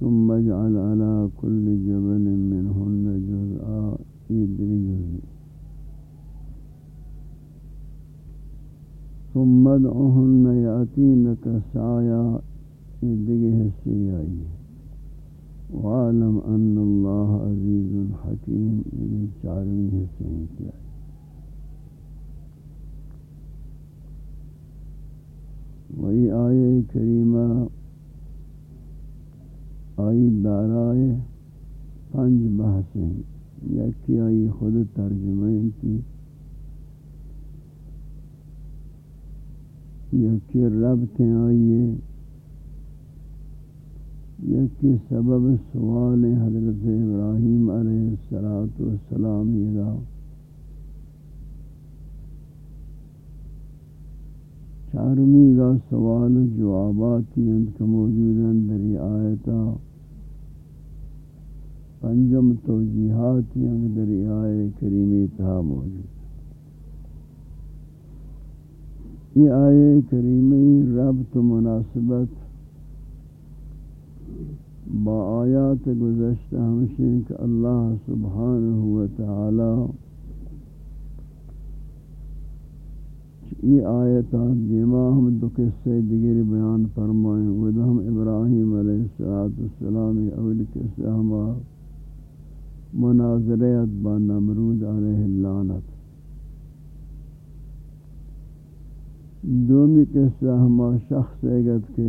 ثم اجعل على كل جبل منهن جزءا يدري جزء ثم ادعهن يأتينك سعيا يدري حسيائي وعلم أن الله عزيز حكيم يدري چارویں حسين کیا وہی آئے کریمہ آئی دارائے پنج بحثیں، یکی آئی خود ترجمہ کی، یکی ربطیں آئیے یکی سبب سوال حضرت ابراہیم علیہ السلام چارمی گا سوال و جواباتی انت کا موجود ہیں دری آیتا۔ پنجم توجیحاتی انت دری آئے کریمی تہا موجود یہ آئے کریمی ربط مناسبت با آیات گزشتہ ہمشن کہ اللہ سبحانہ وتعالی یہ آیتات دیما ہم دو قصے دیگر بیان فرمائیں ودا ہم ابراہیم علیہ السلام اول قصہ ہم مناظریت با نمرود علیہ اللعنت۔ دومی قصہ ہم شخص اگت کے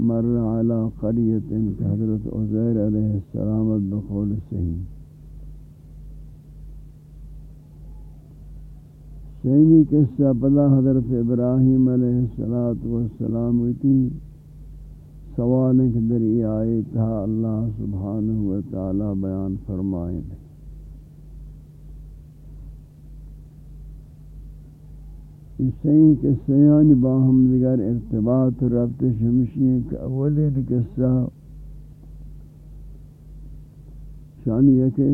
مر علی قریت ان حضرت عزیر علیہ السلام بقول صحیح۔ سیمی قصہ پدا حضرت ابراہیم علیہ السلام ہوتی سوال کہ در ای آیت تھا اللہ سبحانہ وتعالی بیان فرمائے۔ اس سین قصہ یعنی باہم دیگر ارتباط ربط شمشی کہ اولین قصہ شانی ہے کہ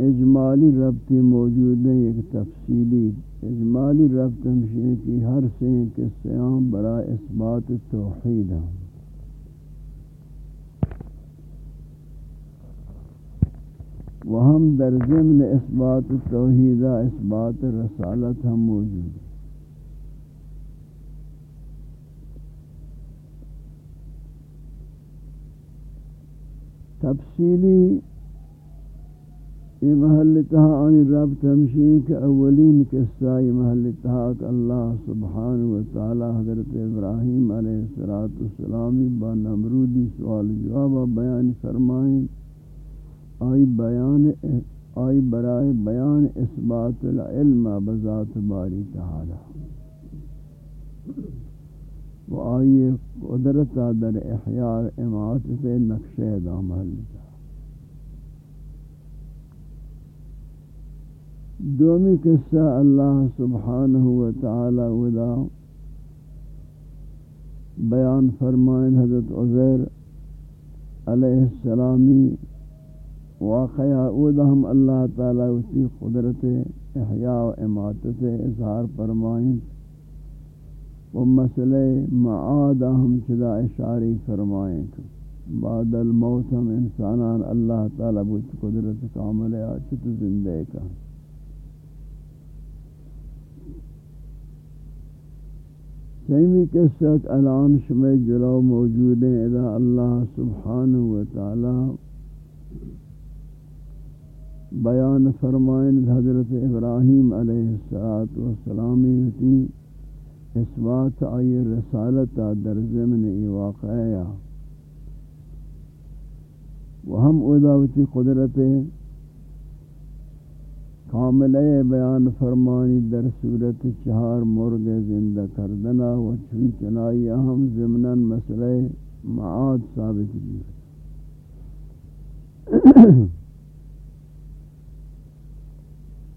اجمالی ربطی موجود ہے ایک تفصیلی۔ اجمالی ربط ہمشہ کی ہر سین کے سیام برا اثبات توحید ہیں۔ وہم در ضمن اثبات توحیدہ اثبات رسالت ہم موجود تفصیلی یہ محل تہا آنی رب تمشین کہ اولین قصہ یہ محل تہا کہ اللہ سبحانہ وتعالی حضرت ابراہیم علیہ السلامی با نمرودی سوال جواب بیان فرمائیں۔ آئی بیان، آئی برائے بیان اثبات العلم بذات باری تعالی۔ و آئی قدرت در احیاء امات سے نقشہ دا محل تہا۔ دومی قصہ اللہ سبحانہ وتعالی ودا بیان فرمائن حضرت عزیر علیہ السلامی، واقعہ ہم اللہ تعالیٰ اسی قدرت احیاء و اماتت اظہار فرمائیں۔ و مسئلہ معاد ہم چدا اشاری فرمائیں۔ بعد الموت ہم انسانان اللہ تعالیٰ بچ قدرت کامل آچت زندے کا۔ سیمی قصہ الان شمع جلو موجود ہیں اذا اللہ سبحانہ وتعالی بیان فرمائن حضرت ابراہیم علیہ السلامی تھی اس بات آئی رسالت در ضمن واقعہ وہ ہم اداوتی قدرت کامل بیان فرمانی در صورت چہار مرغ زندہ کردنا و چھوی چنائی اہم ضمن مسئلہ معاد ثابت بھی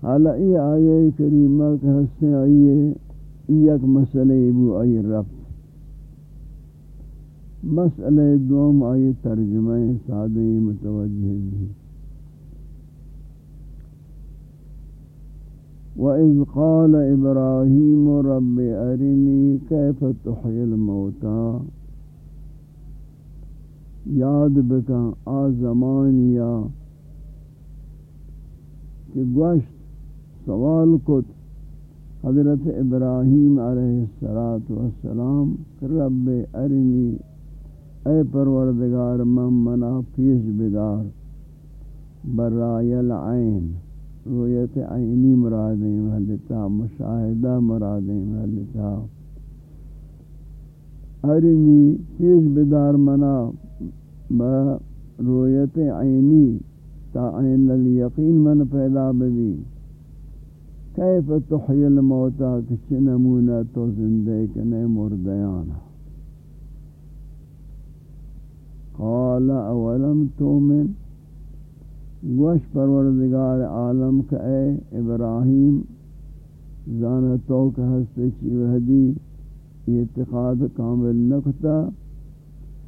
حالا ای آیے کریمہ کے حصے آئیے یک مسئلہ ابو آئی رفت۔ مسئلہ دوم آئی ترجمہ سادی متوجہ بھی وَإِذْ قَالَ إِبْرَاهِيمُ رَبِّ أَرِنِي كَيْفَ تُحْيِي الْمَوْتَى؟ یاد بکا آ زمانیا کہ گوشت سوال کت، حضرت ابراہیم علیہ السلام رب ارنی اے پروردگار، من منا پیش بدار برای العین۔ رویت عینی مرادیں محلتا مشاہدہ مرادیں محلتا ارنی پیش بدار منا با رویت عینی تا عین الیقین من پیدا بدی۔ کیف تحیی الموتا کچھ نمونہ تو زندے کنے مردیانا قال اولم تومن گوش پروردگار عالم کا اے ابراہیم زانتو کا حصے چی وحدی اعتقاد کامل نکتا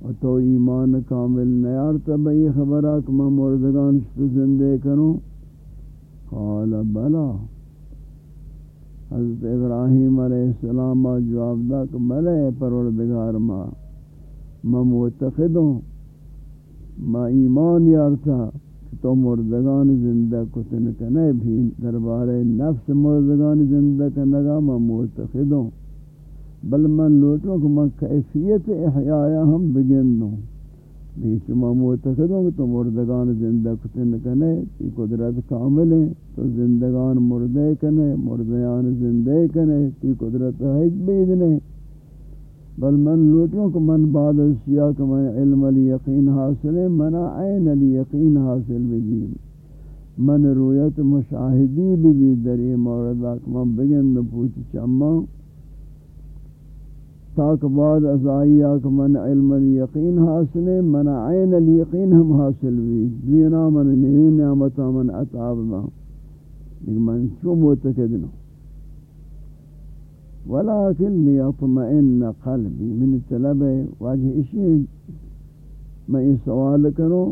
و تو ایمان کامل نیارتا بئی خبرہ کہ میں مردگان شتو زندے کروں قال بلا. حضرت ابراہیم علیہ السلام جواب دا کہ ملے پروردگار ما ما معتقدوں ما ایمان یارتا. تو مردگان زندہ کتن کنے بھی دربار نفس مردگان زندہ کنگا میں ما معتقدوں بل من لوٹوں کہ ما کیفیت احیاء ہم بگندوں لیکن شما معتقد ہوں کہ تو مردگان زندہ کتن کنے تی قدرت کامل ہیں۔ تو زندگان مردے کنے مردیان زندے کنے تی قدرت حج بیدنے بل من لوٹوں کہ من بعد السیاہ کہ من علم الیقین حاصل ہے منا عین الیقین حاصل بجیم من رویت مشاہدی بھی بھی دری موردہ کہ من بگن پوچھ چمہ تاک بعد از آئی آک من علم الیقین حاصل ہے من عین الیقین ہم حاصل بھی دینا من نیوی نعمتا من اتعاب ما لیکن من چو متقدنو ولیکن لیطمئن قلبی من طلب واجہ اشین میں سوال کروں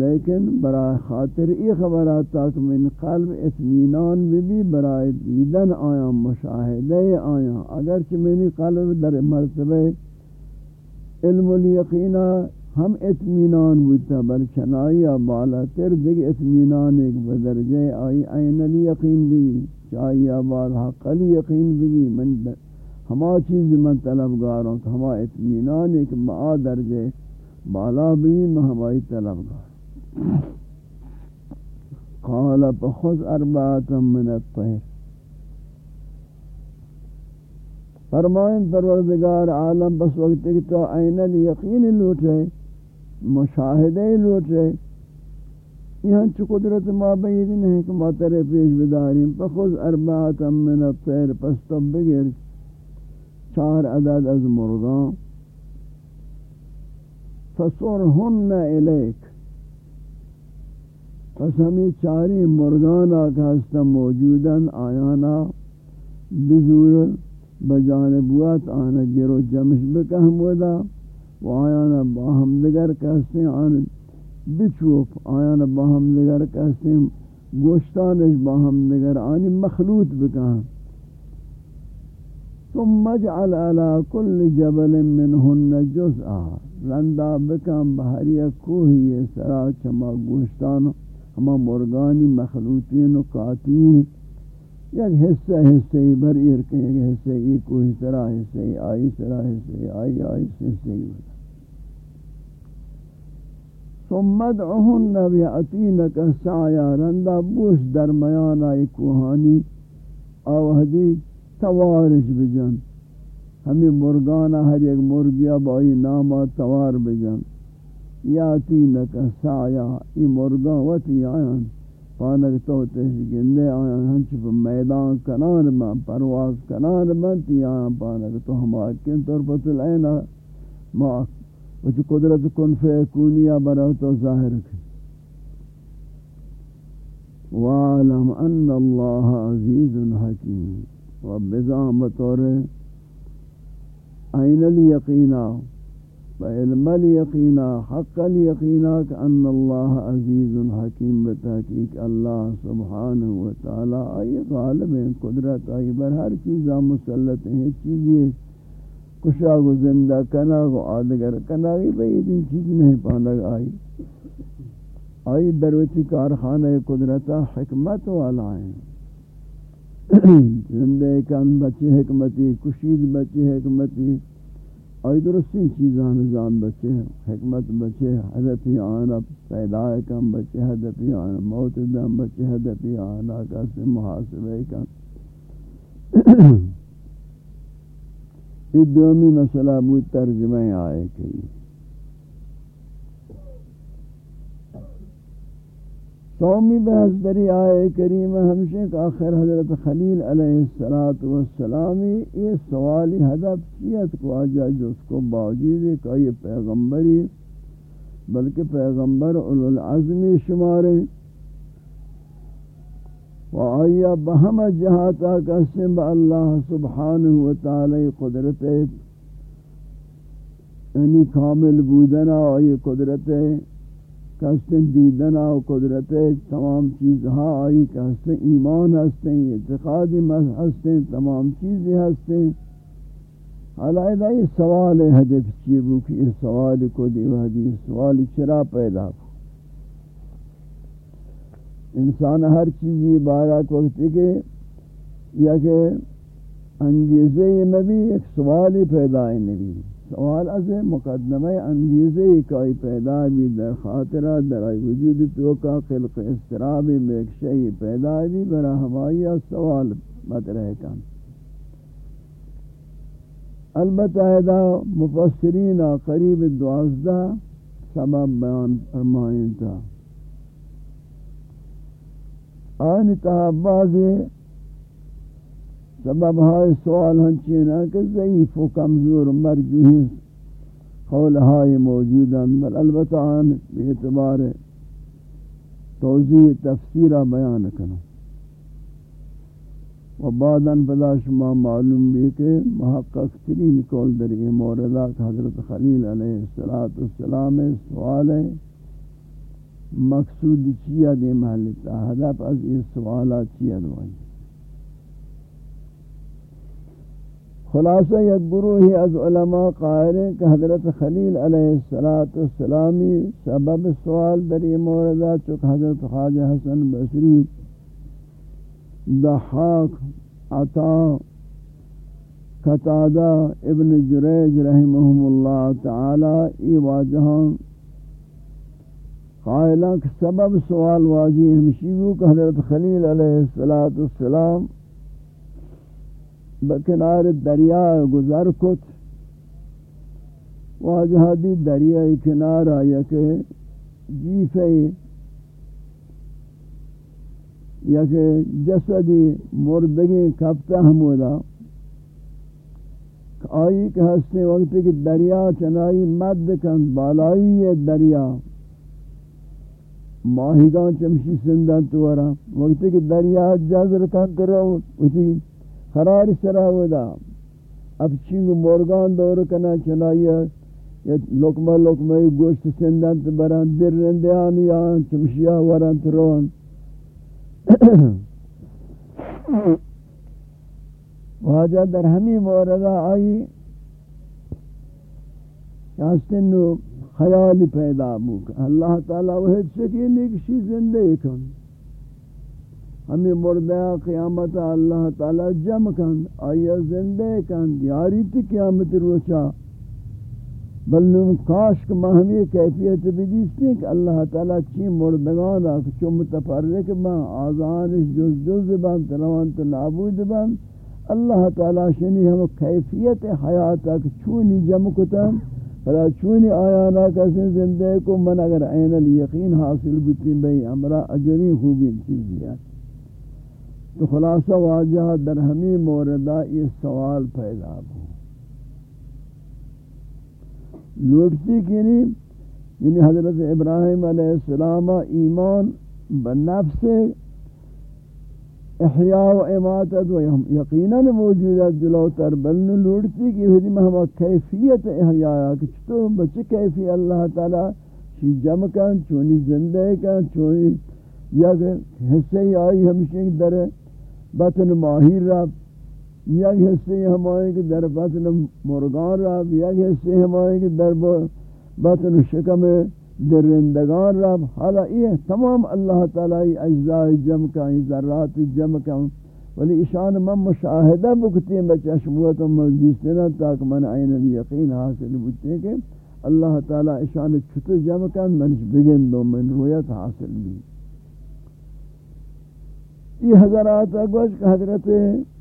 لیکن برای خاطر ای خبرات تاک من قلب اطمینان بھی بھی برای دیدن آیا مشاہدہ آیا. اگرچہ منی قلب در مرتبہ علم الیقینہ ہم اطمینان بودتا بل چنائی بالا تر دیکھ اطمینان ایک بدرجہ آئی عین الیقین بھی چاہی بال حق الیقین بھی، من ہما چیز من طلبگاروں ہما اطمینان ایک معا درجہ بالا بھی میں ہمائی طلبگار۔ قال فخذ اربعه من الطير۔ فرمائیں پروردگار عالم، بس وقت کہ تو عین الیقین لوٹ رہے مشاہدہ لوٹ رہے۔ یہاں چو قدرت ما بید نہیں کہ ما ترے پیش بداریم۔ فخذ اربعه من الطير پس تو بگیر۔ چار عدد از مرغان۔ فصرهن الیک۔ پس ہمیں چاری مرغانا کا ہستا موجودن، آیانا، بزور بجانبوات آنا گرو جمش بکہم ودا۔ و آیانا باہم دگر کہستے آن بچوپ آیان باہم دگر کہتے ہیں گوشتانش باہم دگر آنی مخلوط بکان ثم اجعل على كل جبل منهن جزءا رندا بکن بحری کوہی سرا چما گوشتان ہما مرغانی، مخلوطین و قاتین یک حصہ حصہ ہی بر ایرکیں یک حصہ ای کوہی سرا حصہ ہی آئی سرا حصہ ہی آئی آئی حصہ بر. ثم ادعهن بیعتینک سعیا رندا بوش درمیان آئی کوہانی آوہدی توارش بجن۔ ہمیں مرغانا ہر ایک مرغیا بائی ناما توار بجن۔ یاتی لکا سایا ای مرغا وطی آیان۔ پانک تو تیش گندے آیان۔ ہنچ پا میدان کنان من پرواز کنان من تی آیان۔ پانک تو ہم آکین طور پتل العینا ما وچ قدرت کن فیکونیا برا تو ظاہر کی وَعَلَمْ أَنَّ اللَّهَ عَزِيزٌ حَكِيمٌ. و بزام بطور عین الیقینا و علم الیقینا، حق الیقینا کہ ان اللہ عزیز حکیم بتحقیق اللہ سبحانہ وتعالی آئی غالب ہیں، قدرت آئی، بر ہر چیزا مسلط ہیں چیزی کشا گو زندہ کنا گو آدگر کنا گی بھئی دین چیز نہیں پاندگ آئی۔ آئی دروتی کارخانہ قدرتا حکمت والا ہیں زندے کن بچے حکمتی، کشید بچے حکمتی۔ آئی درستی چیزاں نظام بچے حکمت بچے حضرتی آنا پیدا کن بچے حضرتی آنا موت دم بچے حضرتی آنا کسی محاسبے کن۔ یہ دومی مسئلہ بود ترجمہ آئے کئی قومی بحث دری آئے کریم ہمشہ کہ آخر حضرت خلیل علیہ السلامی یہ سوالی حدب کیت کو آجا جو اس کو باوجود ہے کہ یہ پیغمبری بلکہ پیغمبر العظمی شمارے و آیا بہم جہاتا قسم با اللہ سبحانہ وتعالی قدرت یعنی کامل بودنا آئی قدرت کہستیں دیدن و قدرت تمام چیز ہاں آئی کہستیں ایمان ہستیں اعتقادی ہستیں تمام چیزیں ہستیں حالائدہ یہ سوال ہے حدیث چیبو کہ یہ سوال کو دیو حدیث سوال چرا پیدا کو انسان ہر چیزی بارہ کو وقت یا کہ انگیزے میں بھی ایک سوال پیدا ہے نبی۔ سوال از مقدمہ انگیزے کائی پیدا بھی در خاطرہ در وجود تو کا خلق استرابی میں ایک شئی پیدا بھی برا ہمائی سوال مطرح کن البتہ ادا مفسرین قریب دوازدہ سبب بیان فرمائیں تھا آن تحبازی سبب ہائی سوال ہنچین ہے کہ ضعیف و کمزور مرجوہی قول ہائی موجودا بل البتہ آن بیعتبار توضیح تفسیرہ بیان کرنا و بعداً پدا شما معلوم بھی کہ محقق ترین قول در یہ موردہ حضرت خلیل علیہ السلام سوال ہے مقصود چیہ دے محلتا حدف از یہ سوالات چیہ دوائی خلاصہ یک گروہی از علماء قائل ہیں کہ حضرت خلیل علیہ السلامی سبب سوال در یہ موردہ چک حضرت خواجہ حسن بصری دحاق عطا قطادہ ابن جریج رحمہم اللہ تعالی، ای واجہاں قائلہ کہ سبب سوال واجی ہمشیو کہ حضرت خلیل علیہ السلام بکنار دریا گزر کت. واجہ دی دریا کنار آیا کہ جیفے یا کہ جسدی مردگی کپتا ہمودا آئی کہ ہستے وقت کہ دریا چنائی مد کن بالائی دریا. ماہیگان چمشی سندن تورا وقت کہ دریا جزر کن کرو اسی قرار سرا ودا اب چنگ مورگان دور کنا چنائی لقمہ لقمہ گوشت سندن بران، در رندیان یا چمشیا وران ترون واجہ در ہمی موردہ آئی نو خیال پیدا موک اللہ تعالی وحید سکین ایک شی زندے کن. ہمیں مردہ قیامت اللہ تعالی جمع کن، آیا زندے کن، یاری تی قیامت روچا. بلنم کاش کہ ہمیں کیفیت بھی دیستے کہ اللہ تعالی چی مردگان آکھ چو متفرق بان آزانش جز جز بان تلوان تو نابود بان اللہ تعالی شنی ہم کیفیت حیات آکھ، چونی جمع کتن. فلا چونی آیانا کسی زندے کو من اگر عین الیقین حاصل بتیم بھئی امرا اجری خوبی چیزی ہے۔ تو خلاصہ واجہ در ہمی موردہ یہ سوال پیدا ہو۔ لوٹتی کینی یعنی حضرت ابراہیم علیہ السلام ایمان بنفس احیاء و اماتت و یقینا موجودت جلوتر بلن لوٹتی کی ہوئی مہما کیفیت احیاء کہ چھتو بچے کیفی اللہ تعالی چی جمع کن، چونی زندہ کن، چونی یک حصے آئی ہمشہ در بطن ماہیر رب یک حصے ہمائے کہ در بطن مرغان رب یک حصے ہمائے کہ در بطن شکم درندگان رب حالا یہ تمام اللہ تعالی اجزاء جمع کا ذرات جمع کا ولی اشان من مشاہدہ بکتے ہیں بچشموت و مجدیسنا تاک من عین الیقین حاصل بکتے کہ اللہ تعالی اشان چھتو جمع کا منش بگن دو، من رویت حاصل بھی. یہ حضرات اگوش کہ حضرت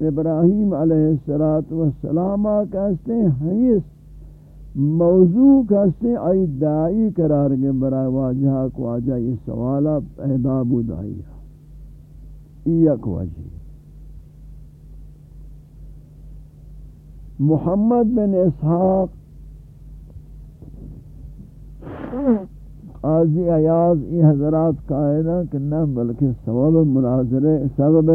ابراہیم علیہ السلام کہتے ہیں، حیث موضوع کہتے آئی دائی قرار گئے برای واجہا کو آجا، یہ سوالہ پیدا بود آئی ایک وجہ۔ محمد بن اسحاق قاضی ایاز یہ حضرات قائدہ کہ نہ بلکہ سبب مناظرے، سبب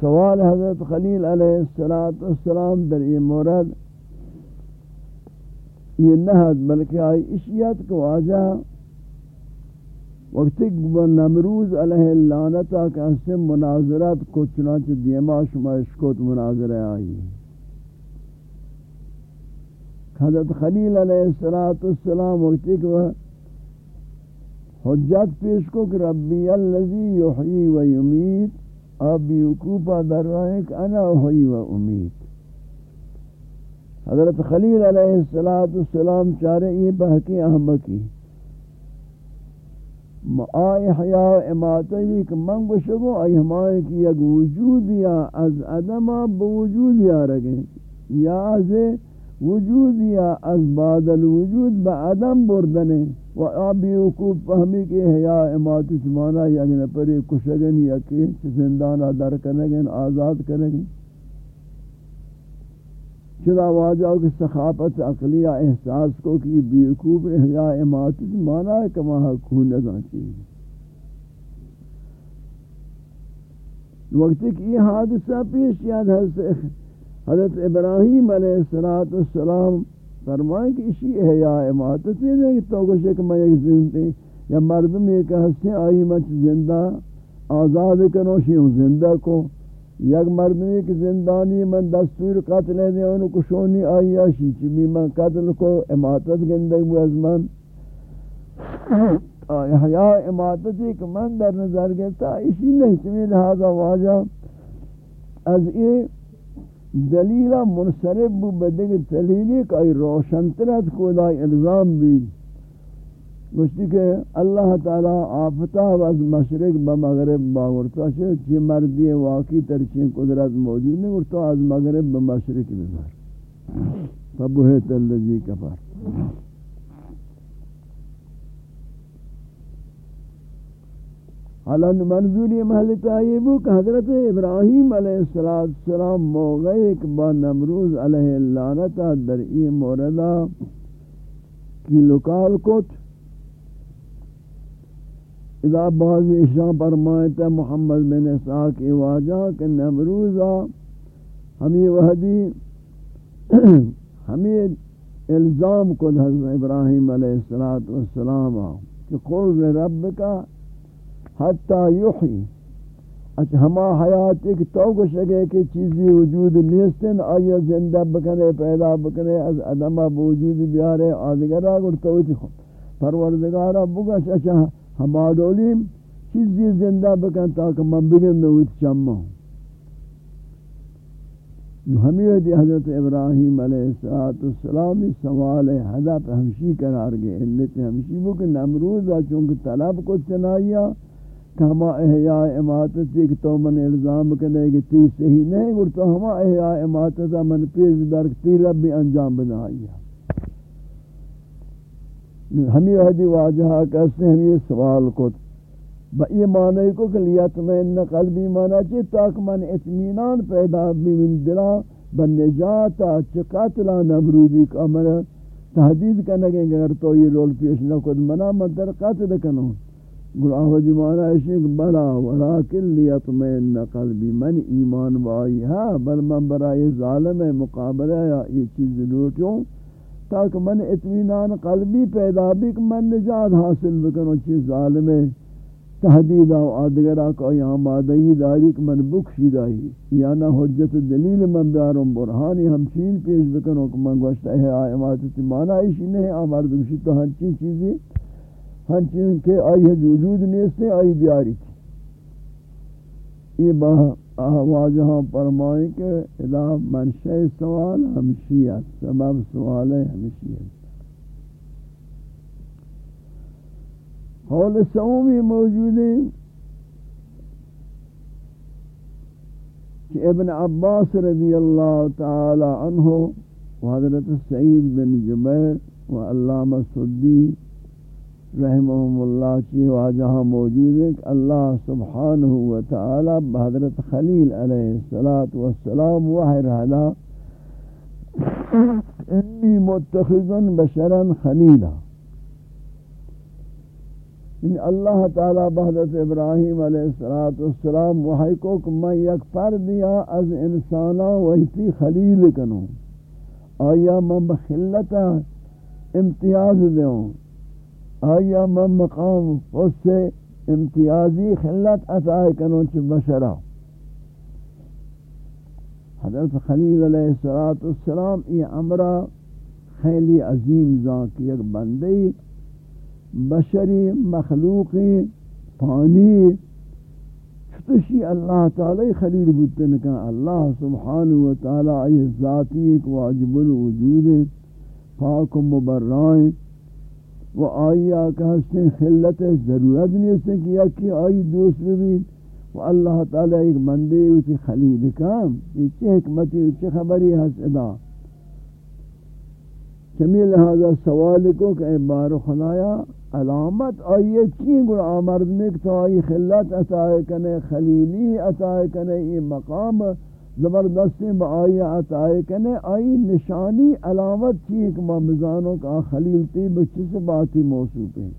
سوال حضرت خلیل علیہ السلام در یہ مورد یہ نہد بلکہ آئی اشیت کو آجا وقت نمروز علیہ اللعنتا کہ اسے مناظرات کو چنانچہ دیما شما اشکوت مناظرہ آئی حضرت خلیل علیہ السلام وقت کہ حجت پیش کو کہ ربی اللذی یحیی و یمید اب یکوپا در رہے کہ انا احیی و امید حضرت خلیل علیہ السلام چارے یہ بحقی احمقی آئی حیاء اماتی کہ من گوشگو آئی ہمائے کی یک وجود یا از ادمہ بوجود یا رگیں یا از وجود یا از بعد الوجود با عدم بردنے و آبی وقوب فہمی کے حیاء اماتی سمانا یک نپری کشگن یا کہ زندانہ در کنگن، آزاد کنگن۔ چرا واجہ کہ سخافت عقلیہ احساس کو کہ بیوقوف احیاء اماتی سمانا ہے کہ وہاں کھون نظام چیز وقت کہ یہ حادثہ پیش یاد حضرت حضرت ابراہیم علیہ السلام فرمائیں کہ اسی احیاء اماتت ہے کہ تو کچھ ایک میں ایک زندے یا مردم یہ ایک ہستے آئی مچ زندہ آزاد کنو، شیوں زندہ کو۔ یک مردمی کہ زندانی من دستور قتل دے انہوں کشونی آئی آشی چمی من قتل کو اماتت گندگ بو از من. احیاء اماتت ایک من در نظر گلتا اسی نہیں چمی لہذا واجہ از یہ دلیل منصرف بو بدگ دلیلی کہ ای روشن ترت کو دا الزام بھی گوشتی کہ اللہ تعالی آفتاب از مشرق با مغرب باورتا شد چی مردی واقعی ترچین قدرت موجود نہیں اور تو از مغرب با مشرق ببر. فبوہت اللذی کفر. حالا منظوری محل تائیبو کہ حضرت ابراہیم علیہ السلام موقع ایک با نمروز علیہ اللعنتا در ای موردہ کی لکال کت اذا بعض اشان فرمائیتا محمد بن اسحاق واجہ کہ نمروزہ ہمیں وحدی ہمیں الزام کو حضرت ابراہیم علیہ السلام کہ قل رب کا حتی یحی اچھا ہما حیات ایک تو کو شکے کہ چیزی وجود نیستن، آیا زندہ بکنے، پیدا بکنے، از ادمہ بوجود بیارے، آدھگرہ گر تویتی پروردگارہ بگا اچھا ہما دولیم چیزی زندہ بکن تاکہ من بگن دویت چمہ ہوں حضرت ابراہیم علیہ السلام سوال حضرت ہمشی قرار گئے، علت ہمشی وہ کہ نمروز چونکہ طلب کو چنائیا کہ ہما احیاء اماتت ایک تو من الزام کرنے گی تی صحیح نہیں، اور تو ہما احیاء اماتت من پیش بدار تی رب بھی انجام بنائیا ہمیں حدی واجہا کہتے ہیں ہمیں سوال کو با یہ معنی کو کہ لیتمین قلبی معنی چی تاک من اتمینان پیدا بھی من دلا بنجاتا چی قتلا نمرودی کا من تحدید کرنگیں اگر تو یہ رول پیش نہ کد منا من در قتل کنو۔ گل دی معنی ہے کہ بلا ولیکن لیتمین قلبی من ایمان بائی ہے، بل من برای ظالم مقابلہ یا یہ چیز لوٹوں تاکہ من اتمینان قلبی پیدا بھی کہ من نجات حاصل بکنو چیز ظالم تحدید او آدگرہ کو یہاں مادہی داری کہ من بکشی دائی یا نہ حجت دلیل من بیارم برحانی ہم چین پیش بکنو کہ من گوشتا ہے آئیمات مانا ایشی نہیں آمار دوشی تو ہنچین چیزی ہنچین کے آئی ہے وجود نیستے، آئی بیاری تھی یہ با واجہاں فرمائیں کہ ادا منشہ سوال ہمشیت سبب سوال ہے ہمشیت حول سومی موجود ہیں کہ ابن عباس رضی اللہ تعالی عنہ و حضرت سعید بن جبیر و علامہ صدی رحمہ اللہ کی واجہ موجود ہے کہ اللہ سبحانہ و تعالی بحضرت خلیل علیہ السلام وحی رہلا انی متخذن بشرا خلیلہ ان اللہ تعالی بحضرت ابراہیم علیہ السلام وحی کو کہ میں یک پر دیا از انسانا وحیتی خلیل کنوں آیا میں بخلتا امتیاز دیوں آیا میں مقام اس سے امتیازی خلت عطائے کنوں چھ بشرا؟ حضرت خلیل علیہ السلام یہ امرہ خیلی عظیم ذات یک بندی بشری، مخلوقی، پانی چھتشی اللہ تعالی خلیل بودتن کہ اللہ سبحانہ وتعالی ای ذاتی ایک واجب الوجود، پاک و مبرائیں و آئیا کہ ہستے خلت ضرورت نہیں ہے کہ یکی آئی دوست بھی و اللہ تعالی ایک مندی ہوتی خلیل کام، یہ چه حکمتی و چه خبری ہست ادا۔ چمی لہذا سوال کو کہ اے بار خدایا، علامت آئیے چین گر آمرد نک تو آئی خلت عطائے کنے خلیلی عطائے کنے یہ مقام زبردستی با آئی عطائے کنے آئی نشانی علامت چی ایک ممزانوں کا خلیل تی بچے سے باتی موصوب ہیں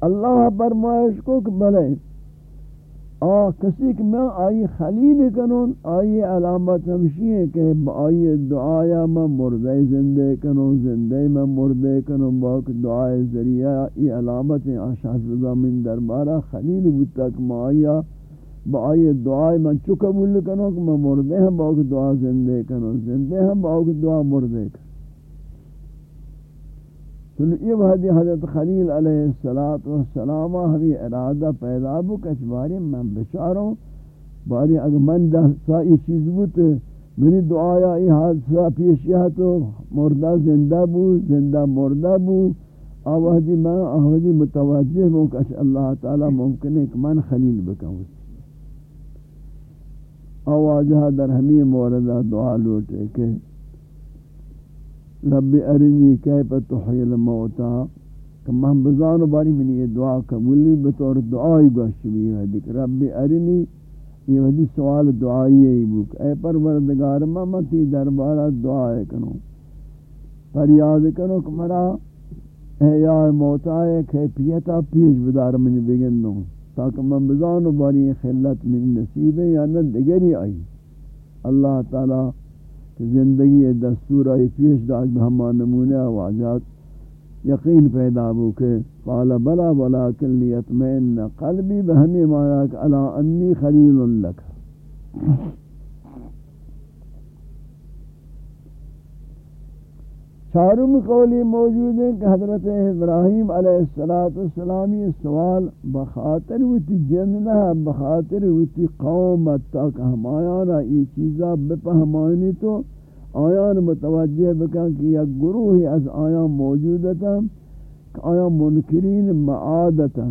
اللہ فرمائش کو کہ بلے آ کسی کہ میں آئی خلیل کنون آئی علامت ہمشی ہے کہ آئی دعایا میں مردے زندے کنون زندے میں مردے کنون باک دعائے ذریعہ یہ علامت ہیں آشاہ رضا من دربارہ خلیل بودتا کہ میں آئی با آئی دعائے میں چکا بول کنون کہ میں مردے ہیں باک دعا زندے کنون زندے ہیں باک دعا مردے کنون. تو یہ وحدی حضرت خلیل علیہ السلام ہمی ارادہ پیدا بو کچھ باری من بچاروں باری اگر من دہ سا یہ چیز بود منی دعایا یہ حادثہ پیشیا تو، مردہ زندہ بو، زندہ مردہ بو آوہدی میں آوہدی متوجہ بو کچھ اللہ تعالی ممکن ہے کہ من خلیل بکاؤں آواجہ در ہمیں موردہ دعا لوٹے کہ رب ارنی کیف تحیی الموتا کہ من بزانو باری منی یہ دعا قبولی بطور دعائی گوشت بھی ہے دیکھ رب ارنی یہ وجہ سوال دعائی ہے بک اے پروردگار ممتی دربارہ دعائے کنو. پریاد کنو کہ مرا احیاء موتا ہے کیفیتا پیش بدار منی بگن دوں تاکہ من بزانو باری خلت من نصیب ہے یا نہ دگری آئی. اللہ تعالی کہ زندگی دستور آئی پیش داد بہما نمونہ واجات یقین پیدا بو کہ قال بلا ولیکن لیتمین قلبی بہمی مانا کہ الا انی خلیل لکا چارم قولی موجود ہے کہ حضرت ابراہیم علیہ السلام السلامی سوال بخاطر ویتی جنہ بخاطر ویتی قومت تاک ہمایانا یہ چیزا بپہمانی تو آیان متوجہ بکن کہ یک گروہ از آیان موجودتا آیان منکرین معادتا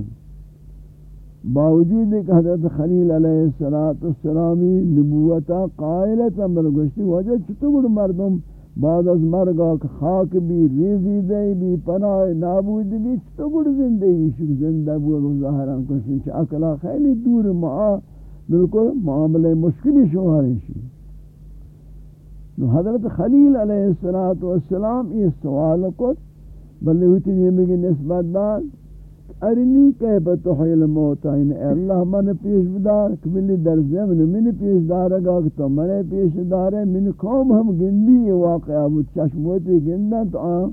باوجود کہ حضرت خلیل علیہ السلامی نبوتا قائلتا بلگوشتی وجہ چطور مردم بعد از مرگا کہ خاک بھی ریزی دے بھی پناہ نابود بھی تو گڑ زندگی شک زندہ بو ظاہران کشن چا اکلا خیلی دور معا بالکل معاملے مشکلی شوہر شی حضرت خلیل علیہ السلام یہ سوال کو بلے ہوتی یہ مگی نسبت دار ارنی کیف تحیل موتا ان اے اللہ، من پیش بدار کبلی در زمن من پیش دارگا کہ تو من پیش دارے من قوم ہم گندی یہ واقعہ بود چشموتی گندن تو آن۔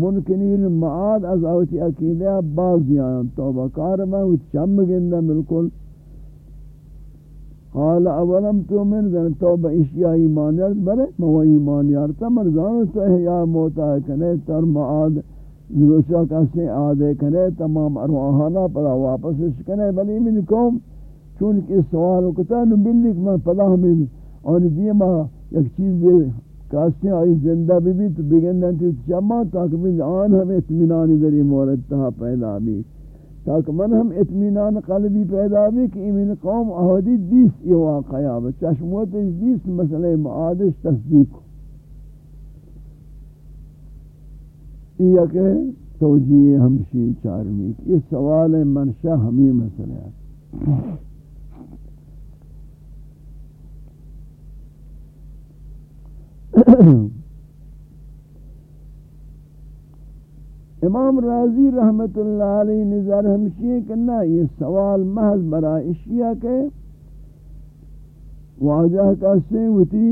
منکنین معاد از آوتی عقیدہ باز دیان توبہ کار میں چم گندن بالکل۔ قال اولم تو من ذن توبہ اشیاء ایمانیت برے مو ایمان ایمانیارتا مرزان تو احیاء موتا ہے کنے، تر معاد روچا کسی آدھے کنے، تمام ارواحانا پدا واپس اس کنے بلی من قوم، چونکہ اس سوال کتا نو بلی کہ پدا ہمیں آن دیما یک چیز دے کسی آئی زندہ بھی بھی تو بگندن تھی چما تاکہ بلی آن ہم اتمنانی دری مورد تہا پیدا بھی تاکہ من ہم اتمنان قلبی پیدا بھی کہ من قوم آہدی دیس یہ واقعہ چشموت دیس مسئلہ معادش تصدیق. یہ کہ توجیہ ہمشی چارمی یہ سوال منشا ہمیں مسئلہ ہے۔ امام راضی رحمت اللہ علیہ نظر ہمشی کرنا یہ سوال محض برا اشیاء کے واجہ کا سیوتی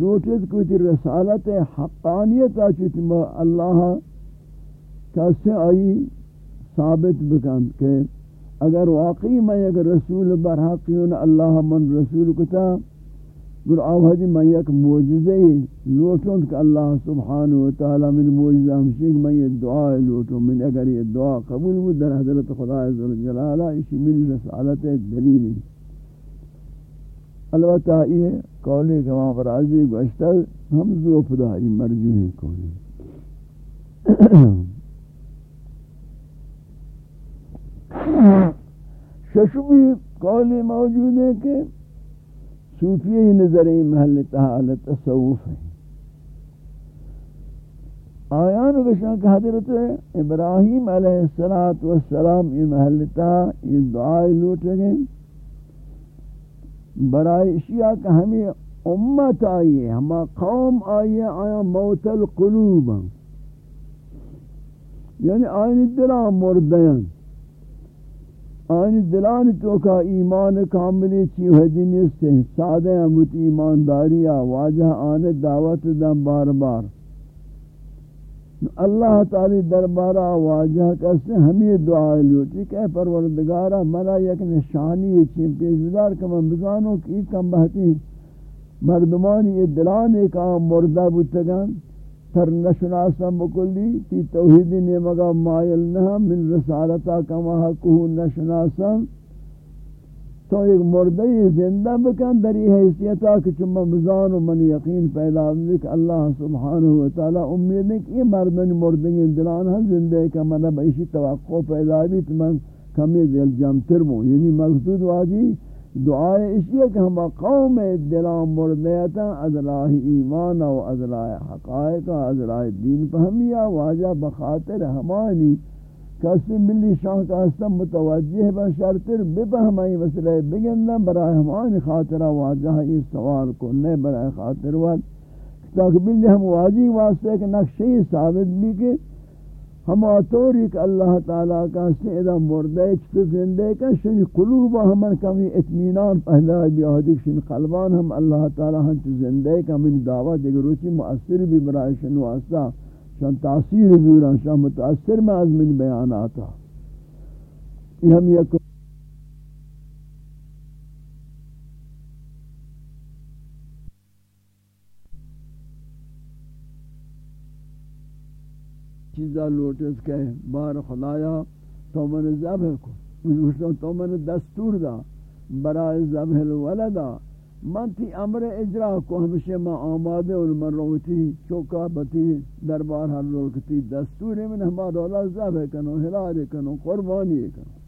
لوٹت کو تی رسالت حقانیت آچیت اللہ کیسے آئی ثابت بکن کہ اگر واقعی میں ایک رسول برحقیون اللہ من رسول کتا، گر آوہدی میں ایک موجزے لوٹوں کہ اللہ سبحانہ وتعالی من موجزہ ہمشیک میں یہ دعا لوٹوں، من اگر یہ دعا قبول بود در حضرت خدا عزوجلالہ اسی من رسالت دلیل. البتہ یہ قولی کہ وہاں پر عزیز گوشتر، ہم زوف داری مرجوہی کوئی. ششمی قولی موجود ہے کہ صوفی ہی نظری محل تحال تصوف ہے آیان بشان کہ حضرت ابراہیم علیہ السلام یہ محل تحال یہ دعائی لوٹ گئے۔ برای اشیاء کہ ہمیں امت آئیے ہما قوم آئیے آیا موت القلوب۔ یعنی آئین دلان مردین آنی دلان تو کا ایمان کاملی چی ہوئی نیستے ہیں، سادہ امت ایمانداریا واجہ آنے دعوت دن بار بار۔ اللہ تعالی دربارہ واجہ کسے ہمیں دعا لیوٹی کہ پروردگارہ منا یک نشانی چیم پیش بدار کہ بزانوں کی کم بہتی مردمانی یہ دلان ایک آم مردہ بودتگان تر نشناسا مکلی، تی توحیدی نیمگا مائل نہ، من رسالتا کما حقو نشناسا. تو ایک مردی زندہ بکن، در یہ حیثیتا کہ چما بزان و من یقین پیدا کہ اللہ سبحانہ وتعالی امید ہے کہ یہ مردن مردنی دلان ہاں زندہ کہ منہ بیشی توقع پیدا بھی تو من کمی دل جم تر بوں. یعنی مقصود واجی دعائے اس لیے کہ ہم قوم دلان مردیتا از راہ ایمان و از راہ حقائق از راہ دین پہمیا واجہ بخاطر ہمانی کسی ملی شاہ کا حسن متوجہ بشرطر بپہمائی مسئلہ بگندہ برای ہمانی خاطرہ واجہ اس سوال کو نئے برای خاطر وقت تاکہ بلی ہم واجی واسطے کہ نقشی ثابت بھی کہ ہم آتور ایک اللہ تعالیٰ کا سیدہ مردے چھتے زندے کا شنی قلوب ہمن کمی اتمینان پہلا بیادی شنی قلبان ہم اللہ تعالیٰ ہم چھتے زندے کا من دعویٰ دیگر روچی مؤثر بھی برای شنی واسطہ شن تاثیر زوران شن متاثر میں از من بیاناتا۔ یہ ہم یک چیزا لوٹس کہ بار خدایا تو من ذبح کو۔ مجھے تو من دستور دا برای ذبح الولدا من تی امر اجرا کو، ہمیشہ ما آمادے اور من روتی، چوکا بتی، دربار ہر لوٹتی دستور من ہمارا اللہ ذبح کنو ہلال کنو، قربانی کنو۔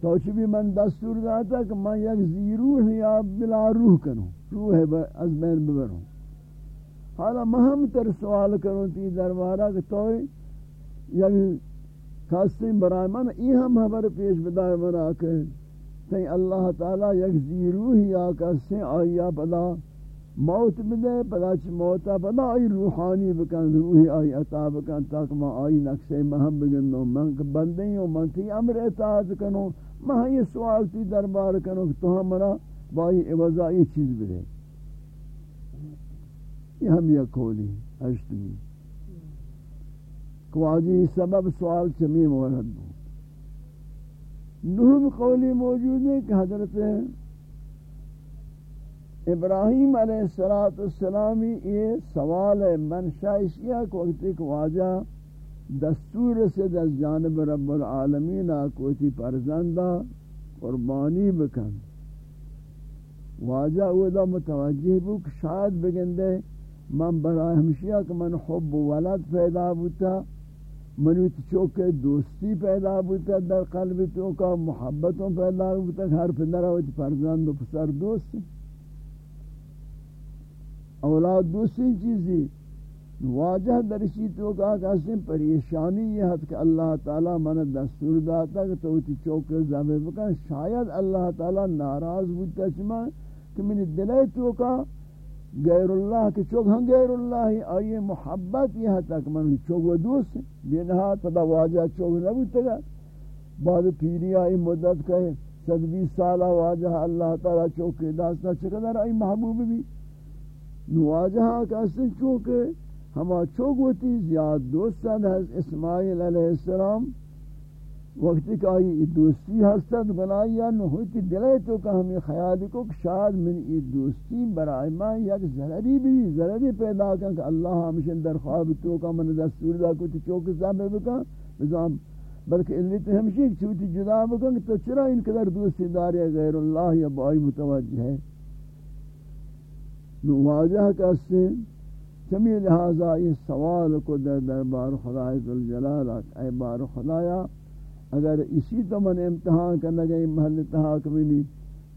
تو چی بھی من دستور داتا کہ من یک زیروح یا بلا روح کنو، روح از بین ببروں حالا مہم تر سوال کروں تی دربارہ کہ تو یعنی خاصیں برای من، ای ہم خبر پیش بدائے مرا کہ تین اللہ تعالی یک زیروہی آکا سے آیا پدا موت بدے، پدا چھ موتا پدا، آئی روحانی بکن، روحی آئی عطا بکن، تاک ما آئی نقشے مہم بگنو، من بندیں ہوں، من تی امر اطاعت کنو میں یہ سوال تی دربار کنو کہ تو ہم مرا بائی عوضائی چیز بدے۔ یہ ہم یہ کولی اشتمی کواجی سبب سوال چمی مورد ہو نوم قولی موجود ہے کہ حضرت ابراہیم علیہ السلامی یہ سوال منشا اشیاء کو وقت ایک واجہ دستور سے دس جانب رب العالمین آکوتی پرزندہ قربانی بکن۔ واجہ اوہ دا متوجہ بک شاید بگندے من برای ہمشیہ کہ من حب ولد پیدا بوتا منوت چوک دوستی پیدا بوتا در قلب تو کا محبتوں پیدا بوتا ہر پدر ہوتی فرزند و پسر دوست. اولاد دوسری چیزی. واجہ درشی تو کا کسی پریشانی یہ حد کہ اللہ تعالی من دستور داتا کہ تو تی چوک زمین بکن. شاید اللہ تعالی ناراض بوتا چما کہ من دلے تو کا غیر اللہ کے چوک ہم غیر اللہ آئیے محبت یہ تک من چوک و دوست بے نہات پدا واجہ چوک نبو تگا بعد پیری آئی مدت کہے صد بیس سالہ واجہ اللہ تعالی چوک داستا چقدر آئی محبوب بھی نواجہ کسی چوک ہما چوک ہوتی زیاد دوست اسماعیل علیہ السلام. وقتی کہ آئی دوستی ہستت بنائی یا نہوتی دلے تو کہ ہمیں خیال کو کہ شاید من ای دوستی برای ما یک ضرری بھی ضرری پیدا کن کہ اللہ ہمشن در خواب تو کہ من دستور دا کو تی چوک زمے بکن. بزام بلکہ علت ہمشی چوتی جدا بکن کہ تو چرا ان قدر دوستی داری غیر اللہ یا بائی متوجہ ہے نواجہ کا سن چمی لہذا یہ سوال کو در دربار خدای ذوالجلال اے بار خدایا اگر اسی تو من امتحان کرنا گئی محل اتحاق بھی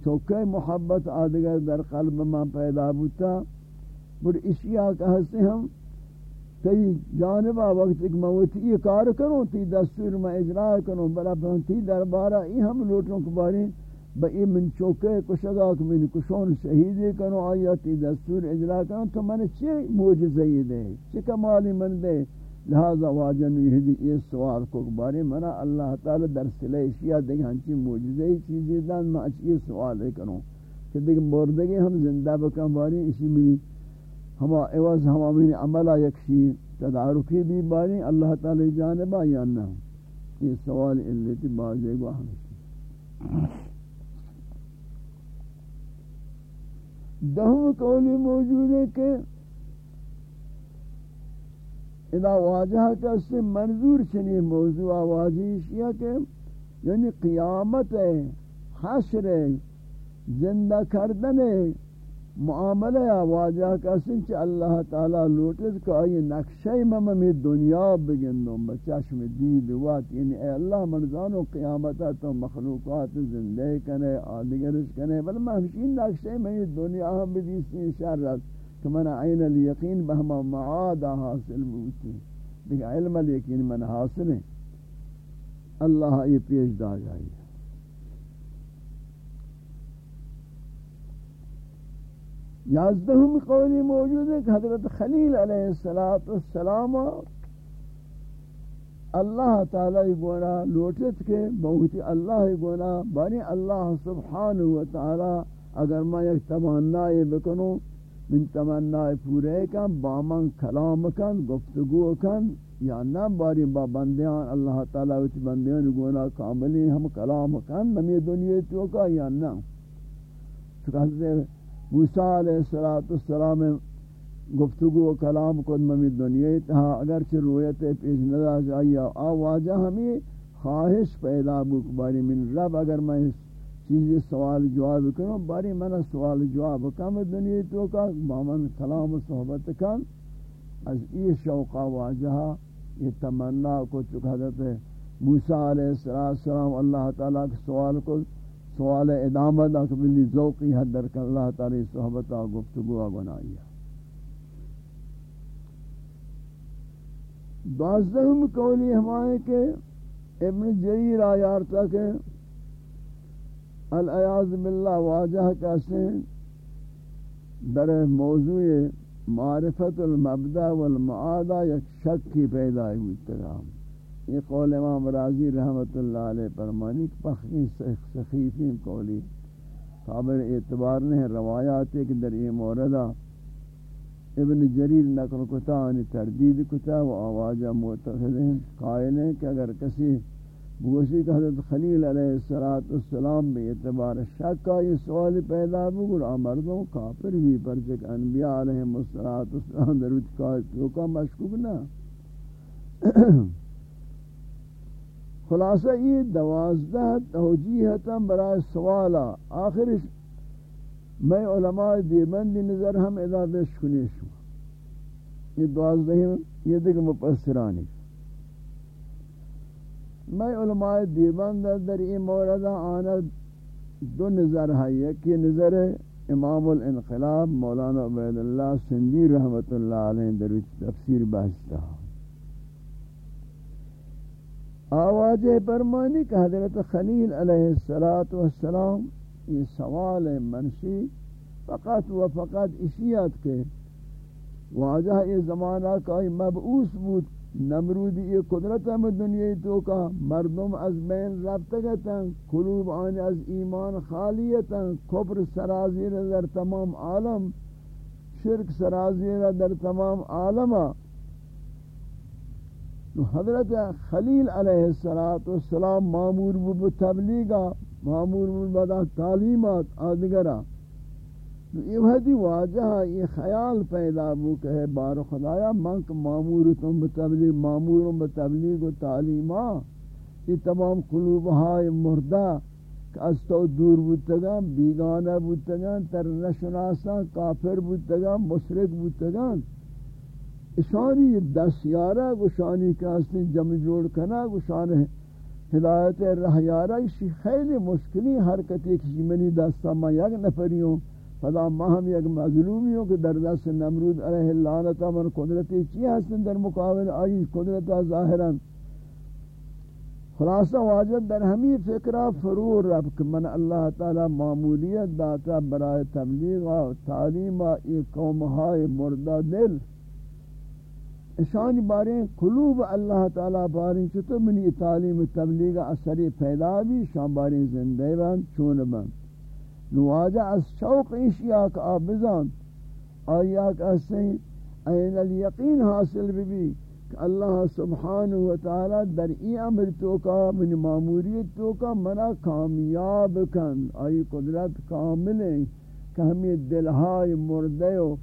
چوکے محبت آدگر در قلب میں پیدا بوتا. بڑھ اسی آقا ہستے ہم. تی جانبا وقت ایک موتی یہ کار کروں تی دستور میں اجراء کروں بلا تی دربارہ ای ہم لوٹوں کے بارے با ای من چوکے کشگا کہ من کشون شہیدی کروں آیا تی دستور اجراء کروں تو من چی موجزہی دے؟ چی کمالی من دے؟ لہذا واجن یہدی یہ سوال کو بارے منا اللہ تعالی در سلے اشیاء دیکھ ہنچی موجزے چیزیں دان میں اچھی سوال کروں کہ دیکھ مردگی ہم زندہ بکن بارے اسی میں ہما عوض ہما میں عملہ یکشی تدارکی بھی بارے اللہ تعالی جانبا یا نہ یہ سوال علتی بازے گو ہمشی دہم قولی موجود ہے کہ اذا واجہ کا سے منظور چنی موضوع واجیش یا کہ یعنی قیامت ہے، حشر ہے، زندہ کردن ہے، معاملہ واجہ کا سنچ اللہ تعالی لوٹت کہ آئی نقشہ ممی دنیا بگندوں بچشم دید وات یعنی اے اللہ مرزانو قیامتا تو مخلوقات زندہ کنے، آدگرش کنے بل ہمشین نقشہ ممی دنیا ہم بدیسی شرط۔ کہ من عین الیقین بہما معاد حاصل بوتی دیکھ علم الیقین من حاصل ہے اللہ یہ پیش دا جائی یازدہم قولی موجود ہے کہ حضرت خلیل علیہ السلام اللہ تعالی گونا لوٹت کے بہت اللہ گونا بنی اللہ سبحانہ و تعالی، اگر میں ایک تمنا بکنوں من تمنا پورے کن بامن کلام کن، گفتگو کن. یا نہ باری با بندیان، اللہ تعالی وچ بندیان گونا کاملی ہم کلام کن، نمی دنیا تو کا یا نہ چکہ حضرت موسیٰ علیہ السلام گفتگو و کلام کو ممی دنیا تہا اگرچہ رویت پیش نظر جائیا آواجہ ہمیں خواہش پیدا بک، باری من رب، اگر میں چیزی سوال جواب کروں باری من سوال جواب کم دنیا تو کا بامن کلام و صحبت کن. از ای شوقہ واجہا یہ تمنا کو چکا دیتے موسیٰ علیہ السلام، اللہ تعالیٰ کے سوال کو سوال ادامہ دا کبھی ذوقی حد در کر اللہ تعالی صحبتہ گفتگو گنائیہ دوازدہم قولی ہمائے کہ ابن جریر آیارتا کہ الایاز باللہ واجہ کیسے در موضوع معرفت المبدع والمعادہ یک شک کی پیدا ہوئی ترام یہ قول امام راضی رحمت اللہ علیہ فرمانی پخی سخیفین قولی قابل اعتبار نہیں، روایات کہ در یہ موردہ ابن جریر نقل کتا انی تردید کتا و آواجہ معتقد ہیں۔ قائل ہیں کہ اگر کسی بوشی کہ حضرت خلیل علیہ السلام بے اعتبار شک کا یہ سوال پیدا بگر آمردوں کافر بھی، پر چک انبیاء علیہ السلام در وچ کا مشکوک نہ خلاصہ یہ دوازدہ توجیہتا برای سوالا آخرش میں علماء دیبندی نظر ہم ادا بیش شو یہ دوازدہی یہ دیکھ مپسرانی میں علماء دیبند در این مورد آنا دو نظر ہے یکی نظر امام الانقلاب، مولانا عبید اللہ سندی رحمت اللہ علیہ در تفسیر بحثتا آواز پرمانی کہ حضرت خلیل علیہ السلام یہ سوال منشی فقط و فقط اشیات کے واجہ یہ زمانہ کا مبعوث بود نمرود یہ قدرت ہم دنیا تو کا مردم از بین رفتگتا قلوب آن از ایمان خالیتا کفر سرازیر در تمام عالم، شرک سرازیر در تمام عالم. حضرت خلیل علیہ السلام معمور بود تبلیغا معمور بود بدا تعلیمات آدگرہ یہ وحدی واجہ یہ خیال پیدا بو کہ بار خدایا، من کہ مامور تم بتبلیغ مامور بتبلیغ و تعلیمہ یہ تمام قلوب ہائے مردہ کہ از تو دور بودتگا بیگانہ بودتگا تر نشناسا کافر بودتگا مشرک بودتگا اشانی دستیارہ گشانی کا اسن جمع جوڑ کنا گشان ہدایت رہیارہ اسی خیلی مشکلی حرکتی کسی منی دستا ما یک نفریوں فلا ما ہم یک مظلومی ہوں کہ در دست نمرود علیہ اللعنتا من قدرتی چی ہستن در مقابل آئی قدرتا ظاہرا خلاصہ واجب در ہمی فکرہ فرور رب کہ من اللہ تعالی معمولیت داتا برای تبلیغ و تعلیم ای قومہائی مردہ دل۔ اشانی باریں قلوب اللہ تعالی باریں چھتو منی تعلیم تبلیغ اثری پیدا بھی، شان باریں زندہ بان چون بان نواجہ از شوق اشیاء کا آبزان آیا کہتے ہیں این الیقین حاصل بھی کہ اللہ سبحانہ وتعالی در ای امر تو کا من معموریت تو کا منا کامیاب کن. آئی قدرت کامل ہے کہ ہمیں دلہائی مردے ہو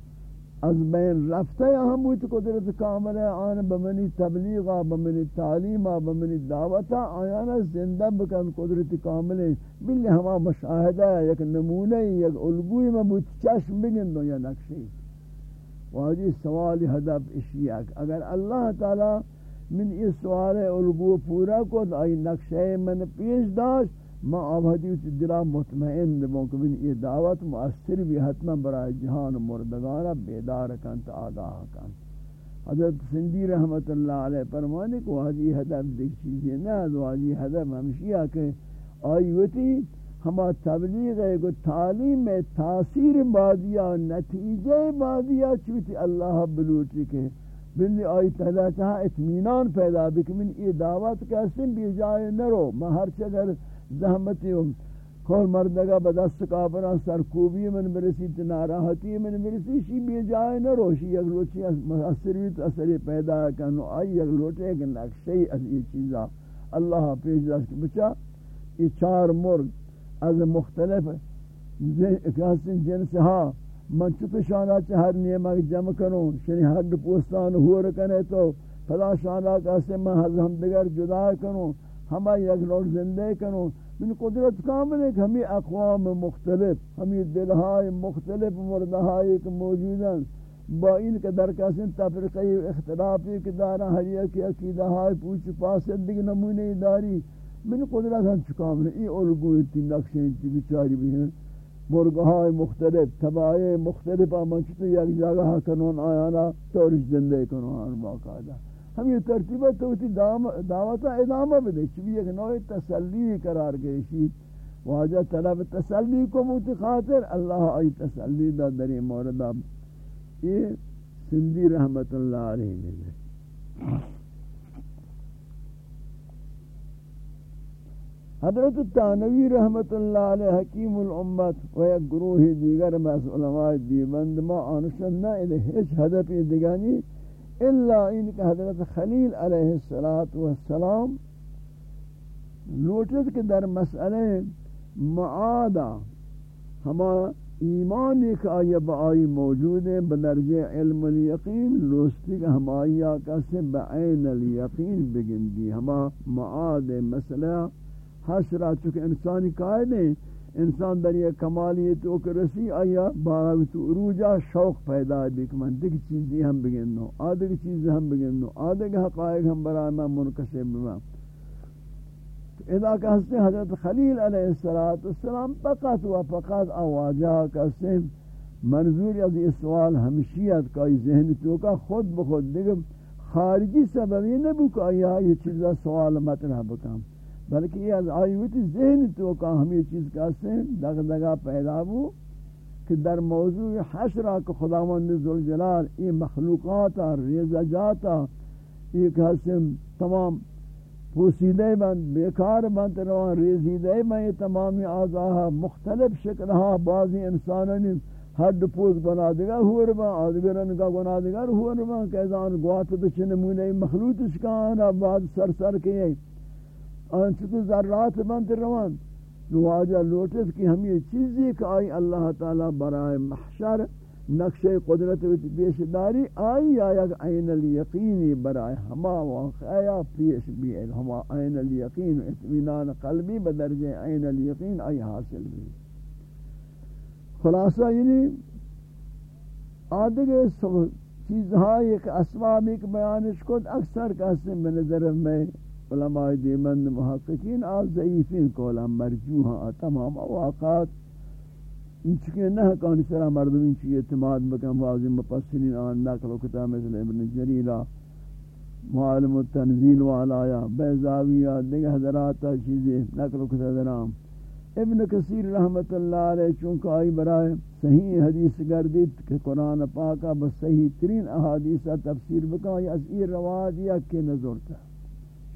از بین رفته هم بود قدرت کامل آن بمنی تبلیغا بمنی تعلیما بمنی دعوتا آیانا زندہ بکن قدرت کامل بلی ہما مشاہدہ یک نمونہ یک الگوی مبوت چشم بگن دو یا نقشی. واجی سوال حدب اشیاء اگر اللہ تعالی من اس سوال الگو پورا کو آئی نقشہ من پیش داشت ما آبادی اس دلا مطمئن نبوں کہ یہ دعوت مؤثر بھی حتما برای جہان مردگارا بیدار کن تا آگاہ کن. حضرت سندی رحمت اللہ علیہ فرمانے کو واجی حدب دیکھ چیزیں نہ واجی حدب ہمشیہ کہ آئیوتی ہما تبلیغ ہے کہ تعلیم میں تاثیر بادیا نتیجہ بادیا چوتی اللہ بلوٹی کے بلی آئی تہلا چاہا اتمینان پیدا بک من ای دعوت کسیم بی جائے نرو میں ہر چگر زحمتی ہوں۔ کھول مردگا بدست کافران سرکوبی من برسی تناراحتی من برسی، شی بی جائے نرو شی یک لوچی اثر بھی تو اثری پیدا کنو آئی یک لوٹے ایک نقشی از یہ چیزا۔ اللہ پیش دست بچا یہ چار مرد از مختلف جنس ہاں من چت شانہ ہر نیمہ جمع کروں شنی ہر پوستان ہو رکنے تو فلا شانہ کاسے میں ہم دیگر جدا کروں ہم یک لوٹ زندے کروں من قدرت کامل ہے کہ ہمیں اقوام مختلف ہمیں دلہائی مختلف مردہائی کہ موجوداً با این که در کسین تفرقه اختلافی که دارا هر یکی عقیده های پوچ پاسد دیگه نمونه داری. من قدرت هم چکام ای الگوی تی نقشه تی بچاری بھی مرغهای مختلف تباہی مختلف آمان چطور یک جگہ کنون آیانا تورش زندے کنون آن باقاعدہ ہم یہ ترتیبہ تو تی دعوتا ادامہ بدے چبی ایک نوع تسلی قرار گئی شی واجہ طلب تسلی کو موتی خاطر اللہ آئی تسلی دا دری موردہ یہ سندی رحمت اللہ علیہ نے حضرت تانوی رحمت اللہ علیہ حکیم الامت و یک گروہ دیگر محض علماء دیبند ما آنشن نا ہیچ حدف دیگانی الا ان کہ حضرت خلیل علیہ السلام لوٹت کہ در مسئلہ معادہ ہما ایمان ایک آئی با آئی موجود ہے بدرجہ علم الیقین، لوستی کہ ہم آئی آقا سے بعین الیقین بگن دی ہما معاد مسئلہ حشرہ چکہ انسانی قائد ہیں انسان در یہ کمالیت او کہ رسی، آیا باوت عروجہ شوق پیدا ہے کہ من؟ دیکھ چیزی ہم بگنو آدھے چیزی ہم بگنو آدھے حقائق ہم برای میں منکشب بما اذا کہتے حضرت خلیل علیہ السلام فقط و فقط آواجہ کہتے منظور از یہ سوال ہمشیت کا ذہن تو کا خود بخود دیکھ خارجی سبب یہ نہ کہ آیا یہ چیزا سوال مطرح بکام بلکہ یہ از آیوتی ذہن تو کا ہم یہ چیز کہتے ہیں دغ دغا پیدا ہو کہ در موضوع حشرہ کو خداوند ذوالجلال یہ مخلوقات ریزجات یہ کہتے ہیں تمام پوسیدے بند، بیکار بند روان، ریزیدے میں یہ تمامی آزاہا مختلف شکلہا بعضی انسانانی حد پوز بنا دے دیگا، ہور با آدگرن کا بنا گنا دیگا، ہور با کہزان گوات بچ نمونے مخلوط اس شکانا بعد سر سر کے آنچہ ذرات بند روان. نواجہ لوٹس کی ہم یہ چیزی کہ آئی اللہ تعالی برائے محشر، نقش قدرت وچ پیش داری، آئی آیا عین الیقینی برائے ہما واقعیا پیش بھی ہے، ہما عین الیقین، اطمینان قلبی بدرجہ عین الیقین آئی حاصل بھی خلاصہ یعنی آدھگے چیزہائی ایک اسباب ایک بیانش کد اکثر کہتے ہیں بنظر میں علماء دیمند محققین آ ضعیفین کولا مرجوہاں تمام واقعات انچکے نہ کانی سرا مردم انچی اعتماد بکن، واضح مپسرین آن نقل و کتاب مثل ابن جریلہ معالم و تنزیل والایا بیزاویہ دیگه حضراتا چیزیں نقل و کتاب درام. ابن کثیر رحمت اللہ علیہ، چونکہ آئی برائے صحیح حدیث گردید کہ قرآن پاکا بس صحیح ترین احادیثہ تفسیر بکا یا از ای روایت یا کے نظر تھا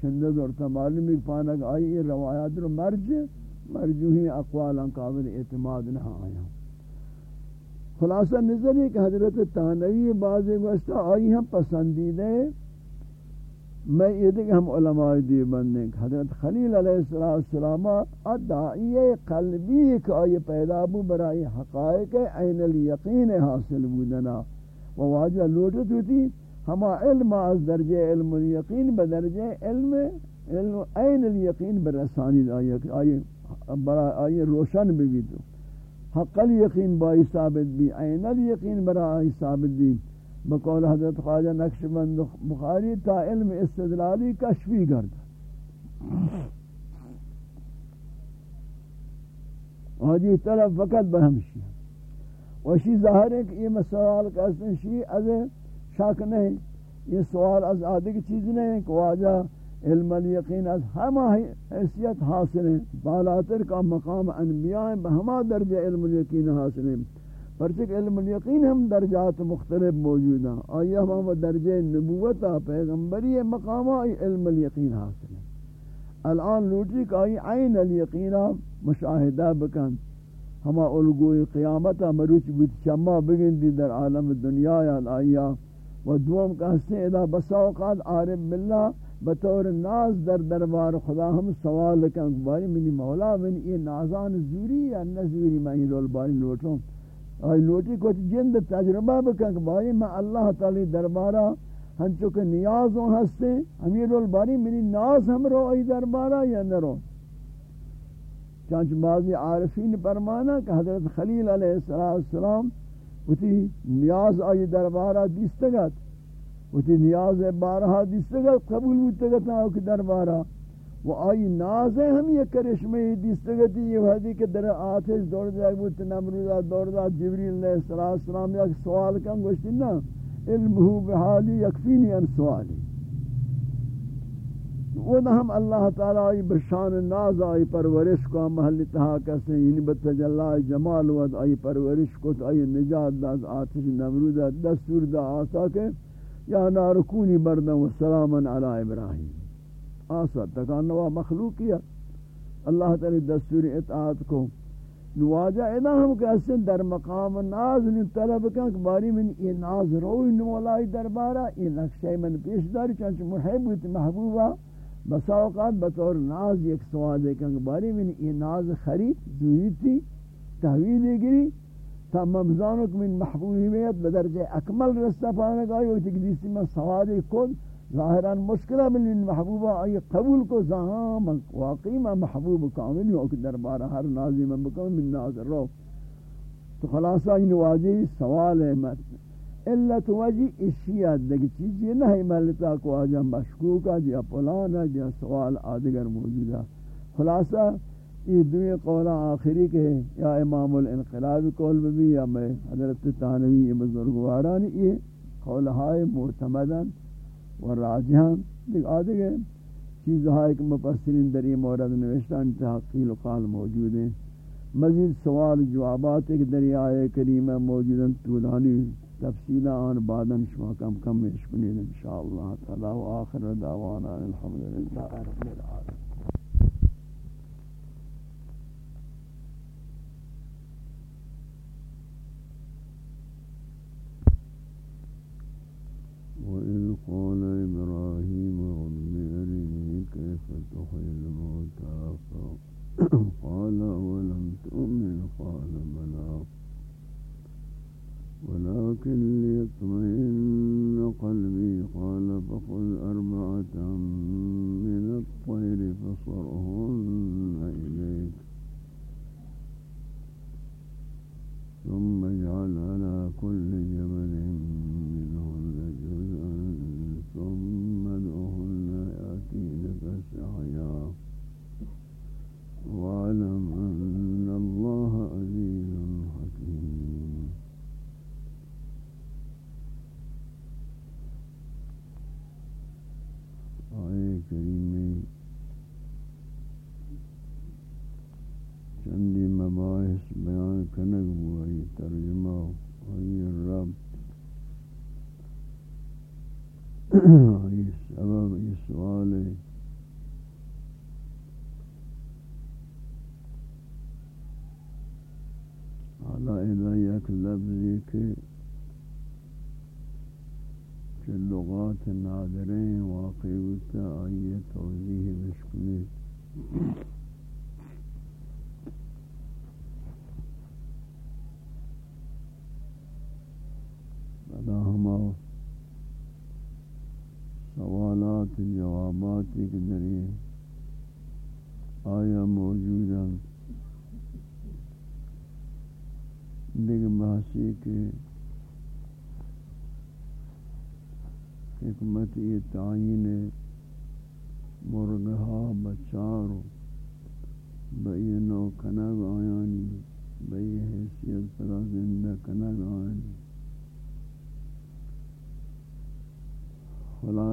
چند نظر تھا معلومی پانا کہ آئی ای روایات رو مرج مرجوہی اقوال قابل اعتماد نہ آیا۔ خلاصہ نظر ہے کہ حضرت تانوی بعض گوشتا آئی ہم پسندیدہ میں یہ دیکھ ہم علماء دی بندیں حضرت خلیل علیہ السلام ادعائی قلبی کہ آئی پیدا بو برائی حقائق عین الیقین حاصل بودنا۔ و واجہ لوٹت ہوتی۔ ہما علم از درجہ علم الیقین بدرجہ علم علم عین الیقین برسانی آئی برا آئی روشن بھی تو حق الیقین بائی ثابت بھی، عین الیقین برا آئی ثابت بھی۔ بقول حضرت خواجہ نقش بند بخاری تا علم استدلالی کشفی گرد۔ حاجی طرف فقط برہمشی وشی ظاہر ہے کہ یہ مسئلہ کہتے ہیں شیئی از شک نہیں، یہ سوال از آدھے کی چیز نہیں کہ واجہ علم الیقین از ہما حیثیت حاصل ہیں، بالاتر کا مقام انبیاء ہیں بہما درجہ علم الیقین حاصل ہیں۔ پرچک علم الیقین ہم درجات مختلف موجود ہیں آئی ہم درجہ نبوتا پیغمبری مقام آئی علم الیقین حاصل ہے الان لوٹی کہ آئی عین الیقین مشاہدہ بکن ہما الگوی قیامتا مروچ بیت بگن دی در عالم دنیا یا آئیا و دوم کہستے ادا بساوقات عارب باللہ بطور ناز در دربار خدا ہم سوال کن، باری منی مولا من یہ نازان زوری یا نزوری میں ہی رول باری لوٹوں۔ آئی لوٹی کچھ جند تجربہ بکن، باری میں اللہ تعالی دربارہ ہنچو کہ نیازوں ہستے، ہم یہ رول باری منی ناز ہم رو آئی دربارہ یا نہ رو؟ چانچہ بعضی عارفین فرمانا کہ حضرت خلیل علیہ السلام وتی نیاز آئی دربارہ دیستگت، وتی نیاز بارہا دیستگت قبول بودتگت کہ دربارہ۔ و آئی ناز ہم یہ کرشمہ دیستگتی، یہ وحدی کہ در آتش دور جائے بود نمروزہ دور دا جبریل علیہ السلام یک سوال کم گوشتی نا علمہو بحالی یکفینی ان سوالی۔ وہ ہم اللہ تعالی بشان ناز آئی پرورش کو محل تہا کسے یعنی بتجلہ جمال ود آئی پرورش کو تو آئی نجات دا آتش نمرود دستور دا آسا کے، یا نارکونی بردن و سلامن علی ابراہیم۔ آسا تکانوا مخلوقیہ اللہ تعالی دستور اطاعت کو۔ نواجہ ادا ہم کہتے در مقام ناز نے طلب کن، کہ باری من یہ ناز روی نولائی دربارہ، یہ نقشہ من پیش داری چانچہ محبوت محبوبہ بسا اوقات بطور ناز ایک سوال ہے کہ باری من یہ ناز خرید دوئی تھی تحویل گری تا ممزانک من محبوبیت بدرجہ اکمل رستہ پانے گا یہ تکدیسی میں سوال کن ظاہران مشکلہ من من محبوبہ آئی قبول کو زہاں من واقعی میں محبوب کامل ہوں کہ دربارہ ہر نازی میں بکم، من ناز رو. تو خلاصہ ان واجی سوال ہے علت وجی اشیاء دیکھ چیز یہ نہیں ملتا کو آجا مشکوکا جیا پلانا جیا سوال آدگر موجودا خلاصہ، یہ دوی قول آخری کے یا امام الانقلاب قول بھی یا میں حضرت تانوی، یہ بزرگواران، یہ قول ہائے معتمدن و راجہان دیکھ آدگر چیز ہائے کہ مپسرین در یہ مورد نوشتان تحقیل و قال موجود ہیں۔ مزید سوال جوابات ایک دریائے کریمہ موجودن طولانی تفصیل آن بعدن شما کم کم میش کنید انشاءاللہ تعالی. و آخر دعوانا الحمدللہ رب العالمين وإذ قال إبراهيم رب أرني كيف تحيي الموتى؟ قال ولم فخذ أربعة من الطير فصرهن إليك. ثم اجعل على كل جبل جوابات کے ذریعے آیا موجود ہیں دیکھ بحثی کے حکمت یہ تعین مرغہا بچارو بئی نو آیانی بئی حیثیت پدا زندہ کنگ آیانی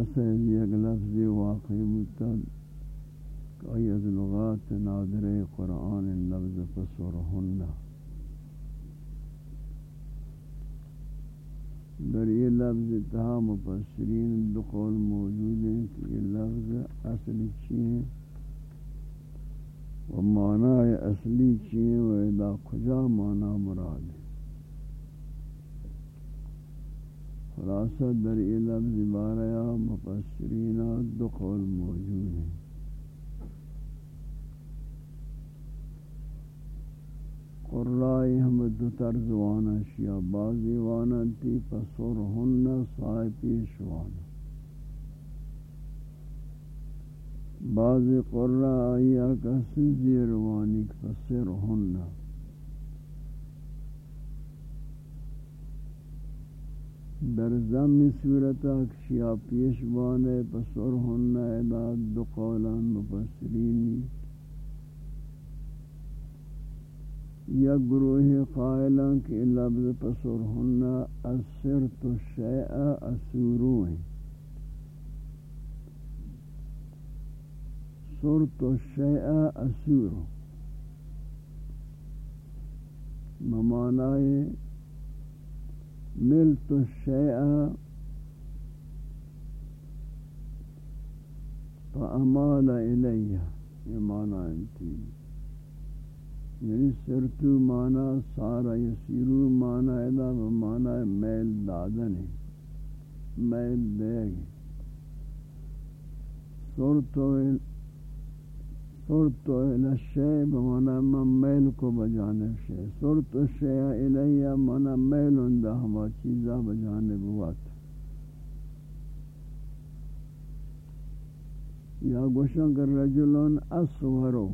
خلاصہ یک لفظ واقعی متد کہ از لغات نادر قرآن لفظ فسرہنہ در یہ لفظ تہا مفسرین دو قول موجود ہیں کہ یہ لفظ اصلی چیئے و معنی اصلی چیئے و ادا کجا معنی مراد؟ ہے خلاصہ در یہ لفظ باریا مفسرین دو قول موجود ہیں۔ قرائی ہم دو طرز وانا شیا بازی وانا تی پسر ہن سائے پیش وانا بعضی قرائی کسی زیر وانی پسر ہن در زمی صورتا کشیا پیش وانے پسر ہن اداد دو قولان مپسرینی یا گروہ قائلان کہ لفظ پسر ہننا اثر تو شیع اسورو ہیں سر تو شیع اسورو ممانائے مل تو فأمال الیہ، یہ انتی یعنی سرتو مانا سارا یسیرو مانا ادا و مانا میل دادن ہے۔ میل دیگ سرتو سرتو الاشی بمانا من میل کو بجانب شے سرتو شیع الیہ مانا میل اندہ ہما چیزا بجانب وقت. یا گوشن کر رجلون اصورو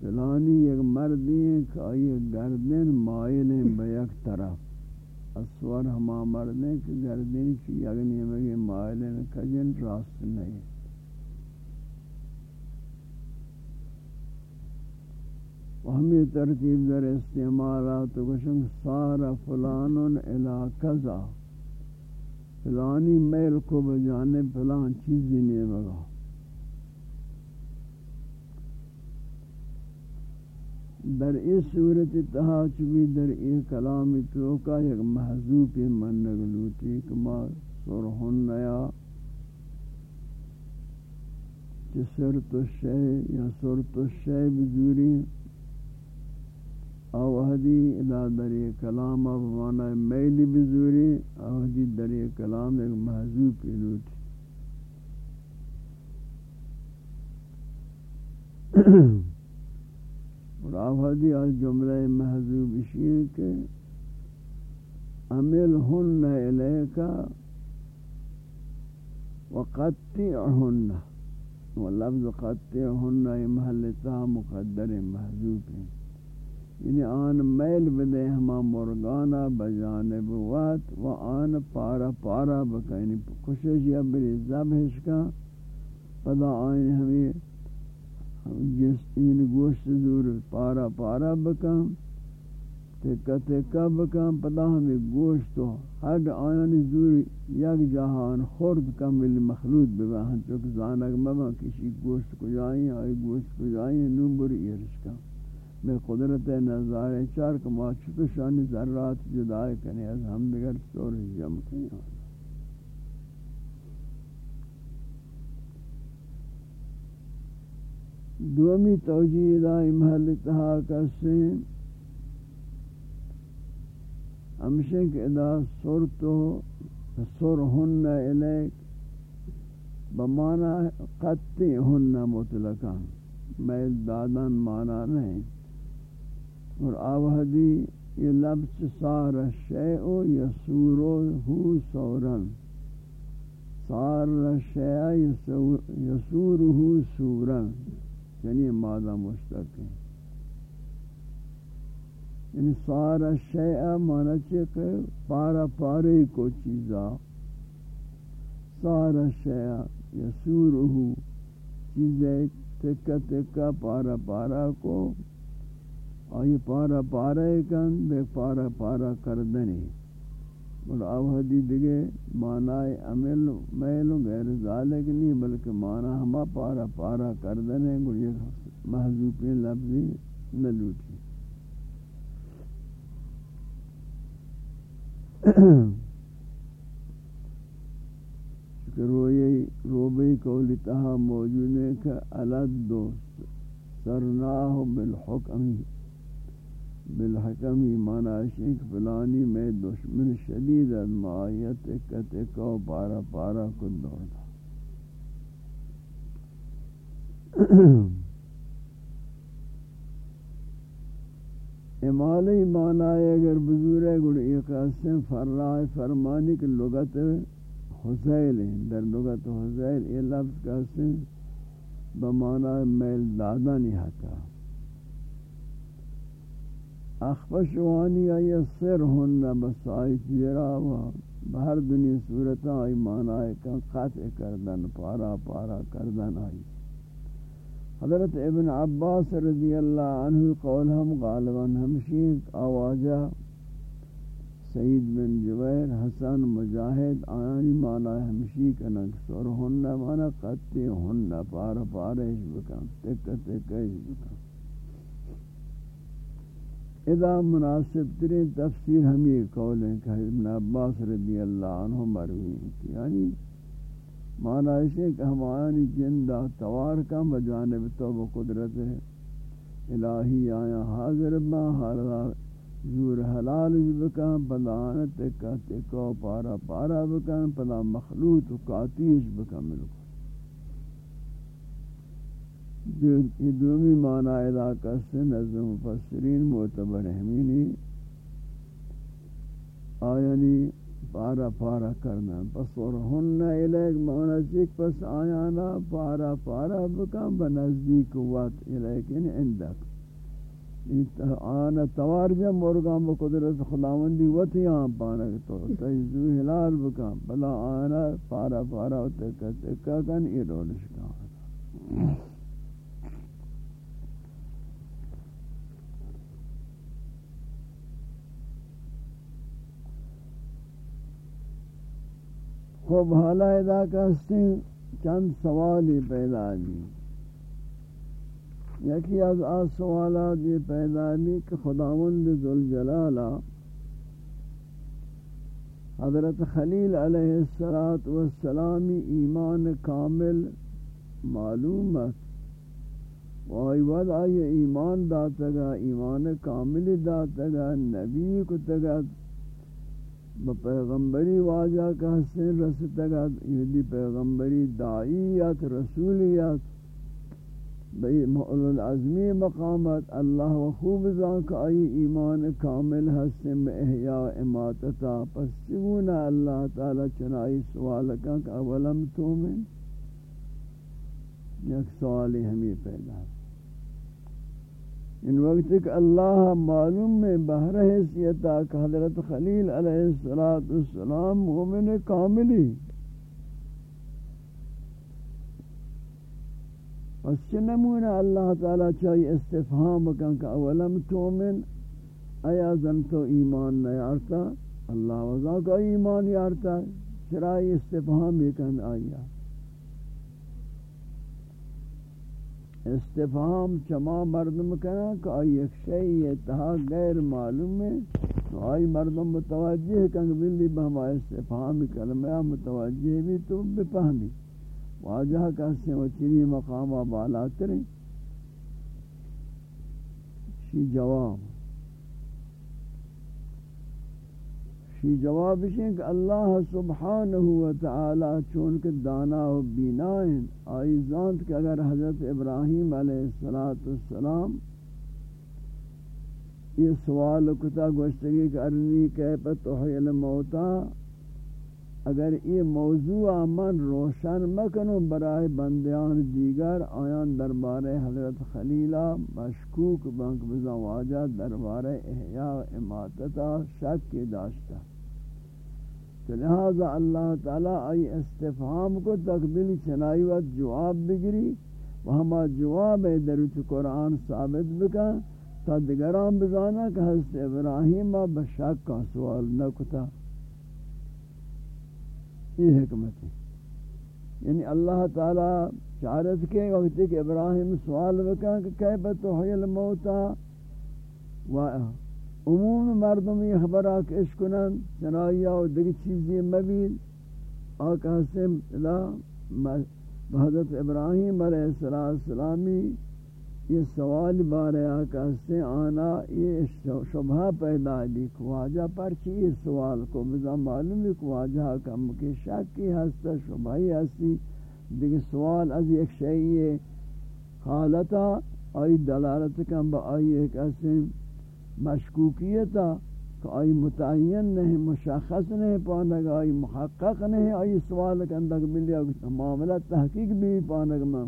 فلانی ایک مردی ہیں کہ آئی گردن مائل ہیں بیک طرف. اسور ہما مردیں کہ گردن چی اگنی مگی مائل ہیں کجن راست نہیں و ہمی ترتیب در استعمالات کشن سار فلان الى کذا فلانی میل کو بجانب فلان چیزی نہیں مگا در ای صورت تہا چوی در ای کلام تو کا یک محذوب من نگلوتی کما سرحن نیا۔ سر تو شے یا سر تو شے بزوری اوہدی الى در ای کلام بمانا میلی بزوری اوہدی در ای کلام ایک محذوب لوتی اور آفادی از جملہ محضوب اشیر کے عمل ہن الیکا وقطعہن۔ واللفظ قطعہن محلتا مقدر محضوب ہیں یعنی آن میل بدے ہما مرگانا بجانب وات و آن پارا پارا بکا یعنی کشش یا بری زبہش کا پدا آئین ہمیں جس این گوشت زور پارا پارا بکم تکا تکا بکم پدا ہمیں گوشت و ہر آیان زور یک جہان خورد کم مل مخلوط بباہن چوک زانک مبا کسی گوشت کو جائیں آئی گوشت کو جائیں نو بری ارش کم میں قدرت نظار چار کما چھتو شانی ذرات جدائے کنے از ہم دیگر سور جمع کنے دومی توجیہ دائی محل تہا کسے ہمشہ کہ ادا سر تو سر ہن الیک، بمانا قطع ہن مطلقا۔ میل دادن مانا نہیں اور آوہدی، یہ لفظ سار شیعو یسورو ہو سورن۔ سار شیع یسورو ہو سورن۔ یعنی مادہ مشتق ہے۔ یعنی سارا شیعہ مانا کہ پارا پارے کو چیزا۔ سارا شیعہ یسورہو چیزیں تکا تکا پارا پارا کو آئی پارا پارا کن بے پارا پارا کردنی۔ اور آوہدی دیگے معنی عمل، میل غیر ذالک نہیں بلکہ معنی ہما پارا پارا کردن ہے گو یہ محضوبی لفظی نلوٹی۔ روی روبی کولی تہا موجود ہے کہ علد دوست، سرناہ بالحکم بالحکم مانا شیخ فلانی میں دشمن شدید از معایت کتے کو پارا پارا کو دوڑا امالی معنی اگر بزور ہے گڑ ایک قسم فرائے فرمانی کی لغت حسیل ہے۔ در لغت حسیل یہ لفظ قسم بمعنی میل دادا نہیں آتا اخفشوانی آئی سر ہن بس آئی چیرا و بہر دنیا صورتا آئی مانا معنی کا قطع کردن، پارا پارا کردن آئی۔ حضرت ابن عباس رضی اللہ عنہ قول ہم غالباً ہمشیق آواجہ سعید بن جویر حسن، مجاہد آیانی مانا ہمشی کنک سر ہن مانا، قطع ہن پار پارش بکن، تک تک تکش بکن اذا مناسب ترین تفسیر ہم یہ قول ہیں کہ ابن عباس رضی اللہ عنہ مروی یعنی مانا ہے کہ ہمانی جندہ توار کا بجانب تو قدرت ہے۔ الہی آیا حاضر با حالا زور حلال بکا پدانت کہتے کو پارا پارا بکا پدا مخلوط و قاتیش بکا ملکو یہ دومی معنی علاقہ سے نظم مفسرین معتبر ہمینی یعنی آیانی پارا پارا کرنا۔ پس ورہن الیک معنی مونسک پس آیانا پارا پارا بکن بنزدیک وقت الیک ان یعنی اندک۔ آنا توار جم مرگان بقدرت خداوندی وطی آن پانک تو تجزو حلال بکن۔ بلا آنا پارا پارا تکا تکا کن، ای رولش کن۔ خوب حالا ادا کرتے چند سوالی پیدا بھی یکی از آ سوالات یہ پیدا بھی کہ خداوند ذوالجلالہ حضرت خلیل علیہ السلام ایمان کامل معلومت وائی ود آئی ایمان داتا گا، ایمان کامل داتا گا، نبی کو تگا پیغمبری واجہ کا حسین رسطگا یہودی یعنی پیغمبری دعیت رسولیت بئی مؤل العظمی مقامت اللہ و خوب ذاک آئی ایمان کامل حسن میں احیاء اماتتا، پس چگونا اللہ تعالی چنائی سوال کا کہ اولم تومن؟ یک سوالی ہمیں پیدا ہے ان وقت کہ اللہ معلوم میں بہر حیثیتا کہ حضرت خلیل علیہ السلام مومن کاملی پس چنمونا اللہ تعالی چاہی استفہام کن کہ اولم تومن، ایا زن تو ایمان نیارتا؟ اللہ وضا کا ایمان یارتا چرائی استفہام کن آیا۔ استفہام چما مردم کنا کہ آئی ایک شئی اتحا غیر معلوم ہے۔ تو آئی مردم متوجہ کنگ بلی بہما استفہام کلمہ متوجہ بھی تو بپہمی۔ واجہ کسی وچنی وہ چینی مقامہ بالا کریں۔ شی جواب۔ شی جواب ہے کہ اللہ سبحانہ و تعالی چون کے دانا و بینا ہیں، آئی ذات کہ اگر حضرت ابراہیم علیہ الصلات والسلام یہ سوال کتا گوشتگی کہ ارنی کیپت تحیل موتا اگر یہ موضوع من روشن مکنو برائے بندیان دیگر، آیان دربار حضرت خلیلہ مشکوک بنک بزا واجہ دربار احیاء اماتتا شک کی داشتا تو لہذا اللہ تعالیٰ آئی استفہام کو تقبیل چنائی وقت جواب بگری و ہما جواب دروچ قرآن ثابت بکا تا دگران بزانا کہ حضرت ابراہیم بشک کا سوال نکتا۔ یہ حکمت ہے؟ یعنی اللہ تعالیٰ چارت کے وقت کہ ابراہیم سوال بکا کہ کیف تحیل موتا و عموم مردمی خبرہ کش کنن چنائیہ و دیکھ چیزی مبید آقا حسن حضرت ابراہیم علیہ السلامی یہ سوال بارے آقا آنا، یہ شبہ پیدا دی خواجہ پر چی یہ سوال کو بزا معلوم ہے خواجہ کا مکی شکی ہستا، شبہی ہستی۔ دیکھ سوال از ایک شئی حالتا آئی دلالت کم با آئی ایک حسن مشکوکیتا، کہ آئی متعین نہیں، مشخص نہیں پانگ آئی محقق نہیں۔ آئی سوال کندک ملی معاملہ تحقیق بھی پانگ میں۔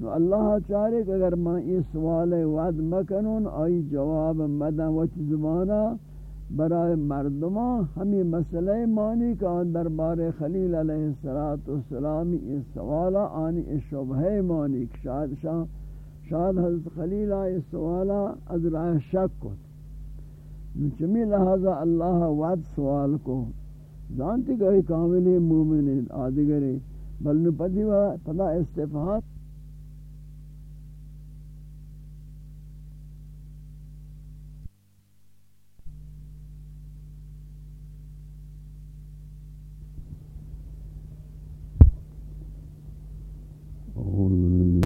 نو اللہ چارے کہ اگر میں یہ سوال وعد مکنون، آئی جواب مدن وچ زمانہ برای مردمان، ہمیں مسئلہ مانی کا دربار خلیل علیہ السلام یہ سوالہ آنی شبہ مانی شاید شاہ، شاید حضرت خلیل آئی سوالا از رائے شک کو چمی لہذا اللہ وعد سوال کو، جانتی کہ کاملی مومن آدھگرے بلن پدی و پدا استفاد